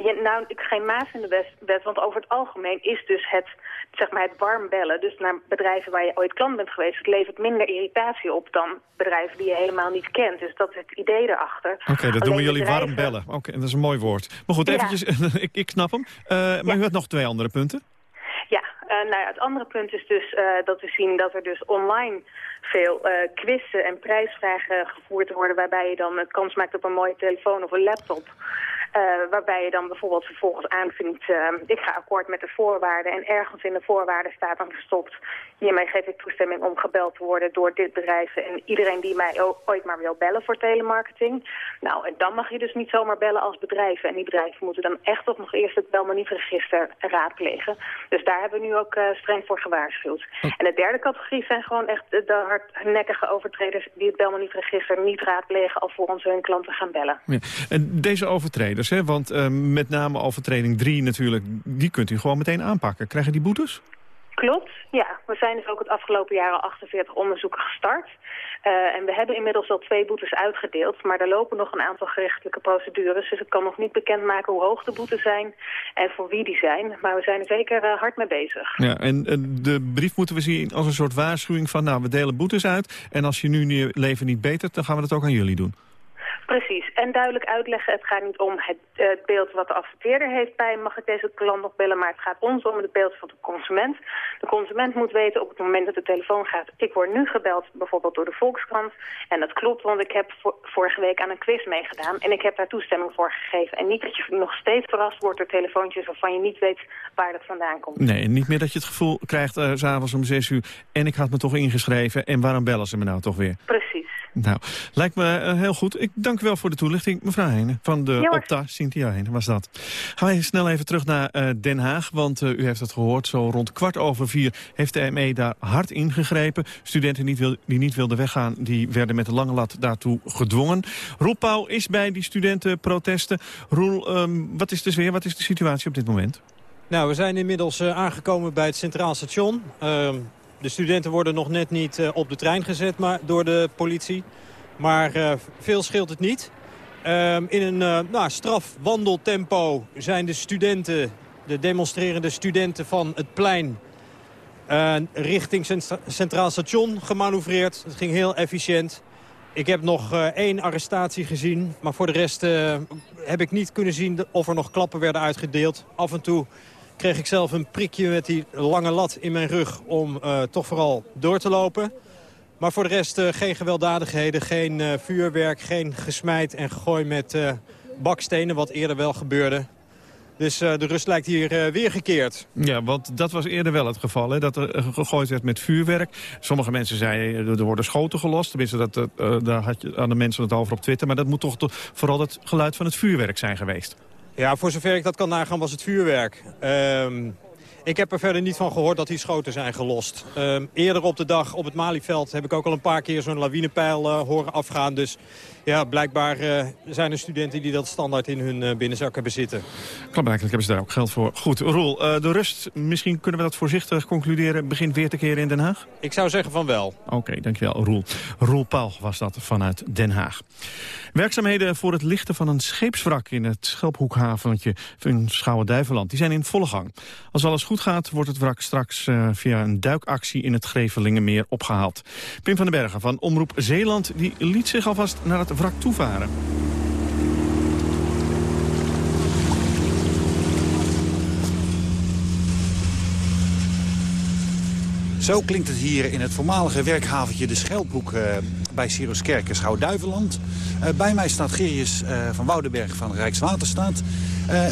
Ja, nou, ik geen maas in de wet, wet, want over het algemeen is dus het, zeg maar het warm bellen, dus naar bedrijven waar je ooit klant bent geweest, het levert minder irritatie op dan bedrijven die je helemaal niet kent. Dus dat is het idee erachter. Oké, dat doen we jullie warm bellen. Oké, dat is een mooi woord. Maar goed, eventjes, ik, ik snap hem. Uh, maar u had nog twee andere punten. Ja, uh, nou ja, het andere punt is dus uh, dat we zien dat er dus online veel uh, quizzen en prijsvragen gevoerd worden... waarbij je dan kans maakt op een mooie telefoon of een laptop. Uh, waarbij je dan bijvoorbeeld vervolgens aanvinkt, uh, ik ga akkoord met de voorwaarden en ergens in de voorwaarden staat dan gestopt. Hiermee geef ik toestemming om gebeld te worden door dit bedrijf en iedereen die mij ooit maar wil bellen voor telemarketing. Nou, en dan mag je dus niet zomaar bellen als bedrijven. En die bedrijven moeten dan echt toch nog eerst het belmanietregister raadplegen. Dus daar hebben we nu ook uh, streng voor gewaarschuwd. En de derde categorie zijn gewoon echt de hardnekkige overtreders die het belmanietregister niet raadplegen alvorens hun klanten gaan bellen. Ja. En deze overtreders Hè? Want uh, met name overtreding 3 natuurlijk, die kunt u gewoon meteen aanpakken. Krijgen die boetes? Klopt, ja. We zijn dus ook het afgelopen jaar al 48 onderzoeken gestart. Uh, en we hebben inmiddels al twee boetes uitgedeeld, maar er lopen nog een aantal gerechtelijke procedures. Dus ik kan nog niet bekendmaken hoe hoog de boetes zijn en voor wie die zijn. Maar we zijn er zeker uh, hard mee bezig. Ja, en uh, de brief moeten we zien als een soort waarschuwing van, nou, we delen boetes uit. En als je nu je leven niet betert, dan gaan we dat ook aan jullie doen. Precies. En duidelijk uitleggen, het gaat niet om het, uh, beeld wat de adverteerder heeft bij mag ik deze klant nog bellen, maar het gaat ons om het beeld van de consument. De consument moet weten op het moment dat de telefoon gaat, ik word nu gebeld bijvoorbeeld door de Volkskrant. En dat klopt, want ik heb vorige week aan een quiz meegedaan en ik heb daar toestemming voor gegeven. En niet dat je nog steeds verrast wordt door telefoontjes waarvan je niet weet waar dat vandaan komt. Nee, niet meer dat je het gevoel krijgt uh, s'avonds om zes uur en ik had me toch ingeschreven en waarom bellen ze me nou toch weer? Precies. Nou, lijkt me uh, heel goed. Ik dank u wel voor de toelichting. Mevrouw Heijnen van de ja, Opta, Cynthia Heijnen was dat. Gaan wij snel even terug naar uh, Den Haag, want uh, u heeft het gehoord. Zo rond kwart over vier heeft de ME daar hard ingegrepen. Studenten niet wil, die niet wilden weggaan, die werden met de lange lat daartoe gedwongen. Roel Pauw is bij die studentenprotesten. Roel, um, wat is de sfeer, wat is de situatie op dit moment? Nou, we zijn inmiddels aangekomen bij het Centraal Station. Ehm, de studenten worden nog net niet uh, op de trein gezet maar, door de politie. Maar uh, veel scheelt het niet. Uh, in een uh, nou, strafwandeltempo zijn de studenten, de demonstrerende studenten van het plein... richting Centraal Station gemanoeuvreerd. Het ging heel efficiënt. Ik heb nog één arrestatie gezien. Maar voor de rest heb ik niet kunnen zien of er nog klappen werden uitgedeeld. Af en toe kreeg ik zelf een prikje met die lange lat in mijn rug om uh, toch vooral door te lopen. Maar voor de rest uh, geen gewelddadigheden, geen uh, vuurwerk, geen gesmijt en gegooid met bakstenen, wat eerder wel gebeurde. Dus de rust lijkt hier weer gekeerd. Ja, want dat was eerder wel het geval, hè, dat er gegooid werd met vuurwerk. Sommige mensen zeiden, er worden schoten gelost. Tenminste, dat, daar had je aan de mensen het over op Twitter. Maar dat moet toch vooral het geluid van het vuurwerk zijn geweest. Ja, voor zover ik dat kan nagaan was het vuurwerk. Um, ik heb er verder niet van gehoord dat die schoten zijn gelost. Um, eerder op de dag op het Malieveld heb ik ook al een paar keer zo'n lawinepeil uh, horen afgaan. Dus ja, blijkbaar uh, zijn er studenten die dat standaard in hun uh, binnenzak hebben zitten. Klaarblijkelijk hebben ze daar ook geld voor. Goed, Roel, de rust, misschien kunnen we dat voorzichtig concluderen, begint weer te keren in Den Haag? Ik zou zeggen van wel. Oké, okay, dankjewel Roel. Roel Paul was dat vanuit Den Haag. Werkzaamheden voor het lichten van een scheepswrak in het Schelphoekhaventje in Schouwen-Duiveland. Die zijn in volle gang. Als alles goed gaat, wordt het wrak straks via een duikactie in het Grevelingenmeer opgehaald. Pim van den Bergen van Omroep Zeeland die liet zich alvast naar het wrak toevaren. Zo klinkt het hier in het voormalige werkhaventje De Schelphoek uh, bij Siroskerken, Schouw-Duiveland. Uh, bij mij staat Gerius uh, van Woudenberg van Rijkswaterstaat.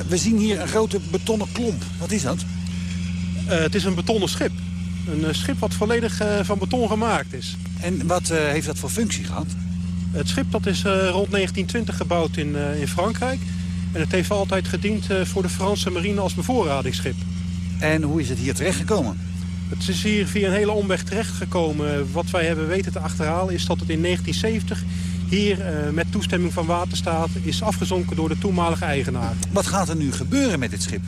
we zien hier een grote betonnen klomp. Wat is dat? het is een betonnen schip. Een schip wat volledig van beton gemaakt is. En wat heeft dat voor functie gehad? Het schip dat is rond 1920 gebouwd in, in Frankrijk. En het heeft altijd gediend voor de Franse marine als bevoorradingsschip. En hoe is het hier terechtgekomen? Het is hier via een hele omweg terechtgekomen. Wat wij hebben weten te achterhalen is dat het in 1970 hier uh, met toestemming van Waterstaat is afgezonken door de toenmalige eigenaar. Wat gaat er nu gebeuren met dit schip?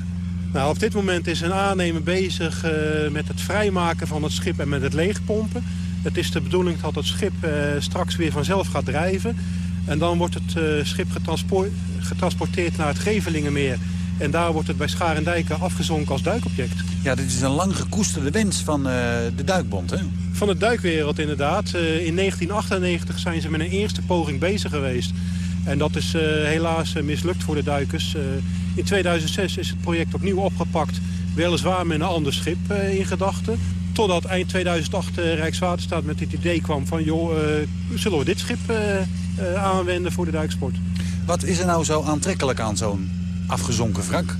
Nou, op dit moment is een aannemer bezig uh, met het vrijmaken van het schip en met het leegpompen. Het is de bedoeling dat het schip uh, straks weer vanzelf gaat drijven. En dan wordt het schip getransporteerd naar het Gevelingenmeer En daar wordt het bij Scharendijken afgezonken als duikobject. Ja, dit is een lang gekoesterde wens van uh, de duikbond, hè? Van de duikwereld, inderdaad. Uh, in 1998 zijn ze met een eerste poging bezig geweest. En dat is uh, helaas mislukt voor de duikers. in 2006 is het project opnieuw opgepakt. Weliswaar met een ander schip in gedachten. Totdat eind 2008 Rijkswaterstaat met het idee kwam van... joh, zullen we dit schip aanwenden voor de duiksport? Wat is er nou zo aantrekkelijk aan zo'n afgezonken wrak?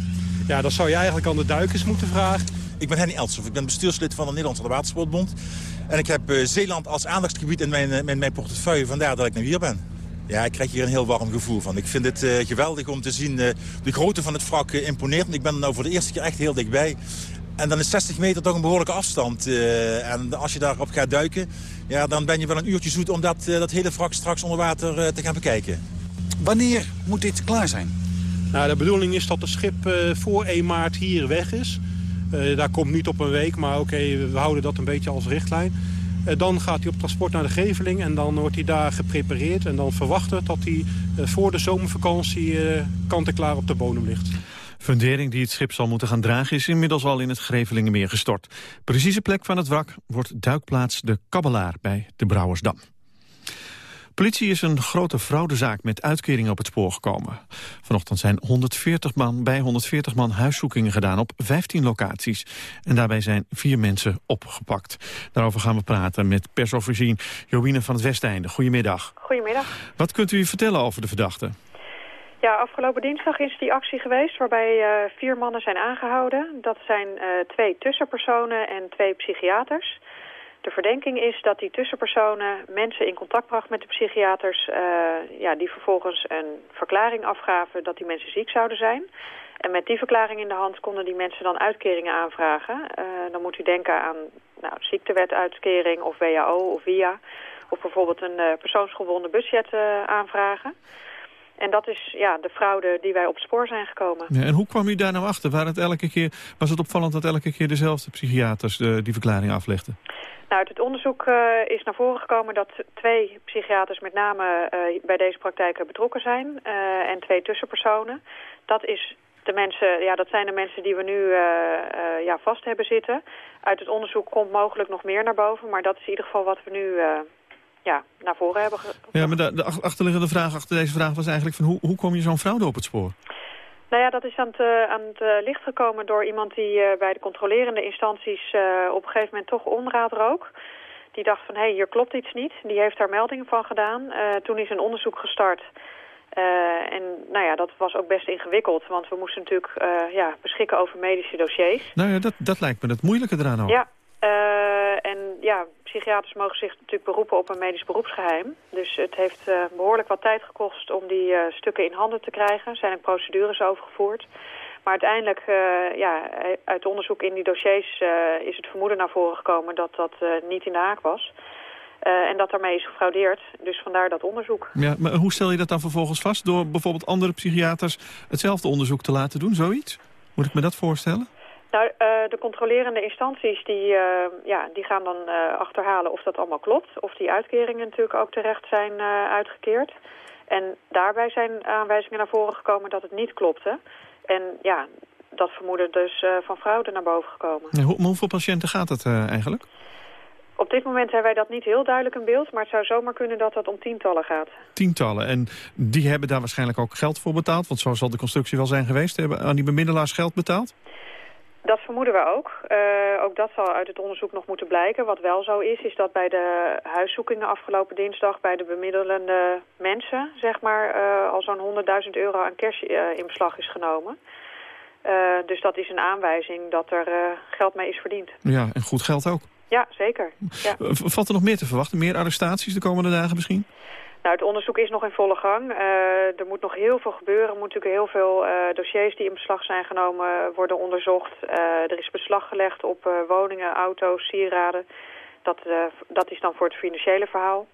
Ja, dat zou je eigenlijk aan de duikers moeten vragen. Ik ben Henny Eltsoff. Ik ben bestuurslid van de Nederlandse Watersportbond. En ik heb uh, Zeeland als aandachtsgebied in mijn, uh, mijn portefeuille. Vandaar dat ik nu hier ben. Ja, ik krijg hier een heel warm gevoel van. Ik vind het uh, geweldig om te zien. de grootte van het wrak imponeert. Ik ben er nou voor de eerste keer echt heel dichtbij. En dan is 60 meter toch een behoorlijke afstand. en als je daarop gaat duiken, ja, dan ben je wel een uurtje zoet... om dat, dat hele wrak straks onder water te gaan bekijken. Wanneer moet dit klaar zijn? Nou, de bedoeling is dat het schip uh, voor 1 maart hier weg is. Uh, daar komt niet op een week, maar oké, okay, we houden dat een beetje als richtlijn. Uh, dan gaat hij op transport naar de Geveling en dan wordt hij daar geprepareerd. En dan verwachten we dat hij voor de zomervakantie kant-en-klaar op de bodem ligt. Fundering die het schip zal moeten gaan dragen is inmiddels al in het Grevelingenmeer gestort. Precieze plek van het wrak wordt duikplaats de Kabbelaar bij de Brouwersdam. Politie is een grote fraudezaak met uitkeringen op het spoor gekomen. Vanochtend zijn 140 man, bij 140 man huiszoekingen gedaan op 15 locaties. En daarbij zijn vier mensen opgepakt. Daarover gaan we praten met persofficier Jowine van het Westeinde. Goedemiddag. Goedemiddag. Wat kunt u vertellen over de verdachte? Ja, afgelopen dinsdag is die actie geweest waarbij uh, vier mannen zijn aangehouden. Dat zijn uh, twee tussenpersonen en twee psychiaters. De verdenking is dat die tussenpersonen mensen in contact bracht met de psychiaters... Uh, ja, die vervolgens een verklaring afgaven dat die mensen ziek zouden zijn. En met die verklaring in de hand konden die mensen dan uitkeringen aanvragen. Dan moet u denken aan nou, ziektewetuitkering of WHO of VIA... of bijvoorbeeld een persoonsgebonden budget aanvragen... En dat is ja, de fraude die wij op het spoor zijn gekomen. Ja, en hoe kwam u daar nou achter? Waar het elke keer, was het opvallend dat elke keer dezelfde psychiaters die verklaring aflegden? Nou, uit het onderzoek uh, is naar voren gekomen dat twee psychiaters met name uh, bij deze praktijken betrokken zijn. Uh, en twee tussenpersonen. Dat, is de mensen, ja, dat zijn de mensen die we nu ja, vast hebben zitten. Uit het onderzoek komt mogelijk nog meer naar boven. Maar dat is in ieder geval wat we nu ja, naar voren hebben. Ja, maar de, de achterliggende vraag achter deze vraag was eigenlijk van hoe, hoe kom je zo'n fraude op het spoor? Nou ja, dat is aan het, uh, aan het uh, licht gekomen door iemand die uh, bij de controlerende instanties op een gegeven moment toch onraad rook. Die dacht van, hé, hey, hier klopt iets niet. Die heeft daar melding van gedaan. toen is een onderzoek gestart. en nou ja, dat was ook best ingewikkeld, want we moesten natuurlijk ja, beschikken over medische dossiers. Nou ja, dat, dat lijkt me het moeilijke eraan ook. Ja, en ja, psychiaters mogen zich natuurlijk beroepen op een medisch beroepsgeheim. Dus het heeft uh, behoorlijk wat tijd gekost om die uh, stukken in handen te krijgen. Er zijn ook procedures overgevoerd. Maar uiteindelijk, uh, ja, uit onderzoek in die dossiers is het vermoeden naar voren gekomen dat dat niet in de haak was. en dat daarmee is gefraudeerd. Dus vandaar dat onderzoek. Ja, maar hoe stel je dat dan vervolgens vast? Door bijvoorbeeld andere psychiaters hetzelfde onderzoek te laten doen, zoiets? Moet ik me dat voorstellen? Nou, uh, de controlerende instanties die, uh, ja, die gaan dan uh, achterhalen of dat allemaal klopt. Of die uitkeringen natuurlijk ook terecht zijn uitgekeerd. En daarbij zijn aanwijzingen naar voren gekomen dat het niet klopte. En ja, dat vermoeden dus van fraude naar boven gekomen. Ja, hoe, hoeveel patiënten gaat het eigenlijk? Op dit moment hebben wij dat niet heel duidelijk in beeld... maar het zou zomaar kunnen dat dat om tientallen gaat. Tientallen. En die hebben daar waarschijnlijk ook geld voor betaald? Want zo zal de constructie wel zijn geweest. Hebben aan die bemiddelaars geld betaald? Dat vermoeden we ook. Uh, ook dat zal uit het onderzoek nog moeten blijken. Wat wel zo is, is dat bij de huiszoekingen afgelopen dinsdag... bij de bemiddelende mensen, zeg maar, uh, al zo'n 100.000 euro aan cash uh, in beslag is genomen. dus dat is een aanwijzing dat er geld mee is verdiend. Ja, en goed geld ook. Ja, zeker. Ja. Valt er nog meer te verwachten? Meer arrestaties de komende dagen misschien? Nou, het onderzoek is nog in volle gang. Uh, er moet nog heel veel gebeuren. Er moeten natuurlijk heel veel uh, dossiers die in beslag zijn genomen worden onderzocht. Uh, er is beslag gelegd op woningen, auto's, sieraden. Dat, dat is dan voor het financiële verhaal.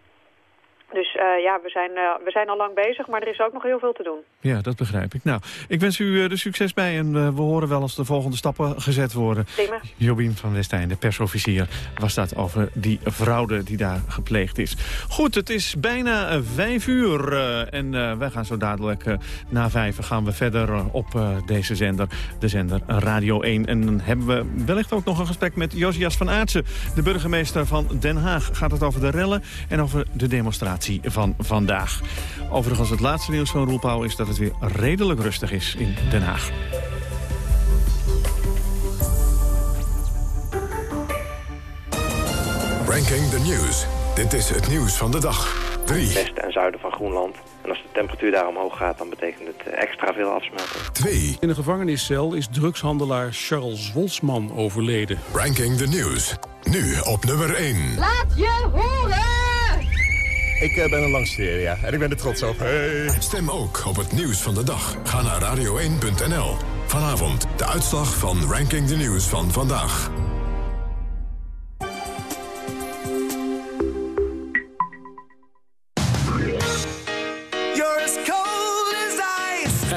Dus uh, ja, we zijn, uh, we zijn al lang bezig, maar er is ook nog heel veel te doen. Ja, dat begrijp ik. Nou, ik wens u uh, er succes bij en we horen wel als de volgende stappen gezet worden. Prima. Jobien van Westijn, de persofficier, was dat over die fraude die daar gepleegd is. Goed, het is bijna vijf uur en wij gaan zo dadelijk na vijf gaan we verder op deze zender, de zender Radio 1. En dan hebben we wellicht ook nog een gesprek met Josias van Aartsen, de burgemeester van Den Haag. Gaat het over de rellen en over de demonstratie van vandaag. Overigens het laatste nieuws van Roelpauw is dat het weer redelijk rustig is in Den Haag. Ranking the News. Dit is het nieuws van de dag. 3. Westen en zuiden van Groenland. En als de temperatuur daar omhoog gaat, dan betekent het eh, extra veel afsmelting. 2. In een gevangeniscel is drugshandelaar Charles Wolfsman overleden. Ranking the News. Nu op nummer 1. Laat je horen! Ik uh, ben een langstudeerder, ja. En ik ben er trots op. Hey. Stem ook op het nieuws van de dag. Ga naar radio1.nl. Vanavond de uitslag van Ranking the News van vandaag.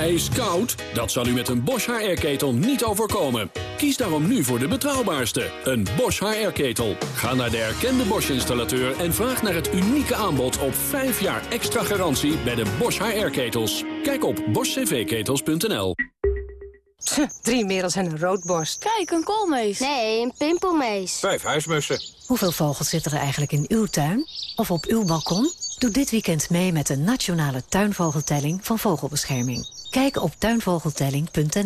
Ijskoud? Dat zal u met een Bosch HR-ketel niet overkomen. Kies daarom nu voor de betrouwbaarste, een Bosch HR-ketel. Ga naar de erkende Bosch-installateur en vraag naar het unieke aanbod op 5 jaar extra garantie bij de Bosch HR-ketels. Kijk op boschcvketels.nl. Drie merels en een roodborst. Kijk, een koolmees. Nee, een pimpelmees. Vijf huismussen. Hoeveel vogels zitten er eigenlijk in uw tuin? Of op uw balkon? Doe dit weekend mee met de nationale tuinvogeltelling van Vogelbescherming. Kijk op tuinvogeltelling.nl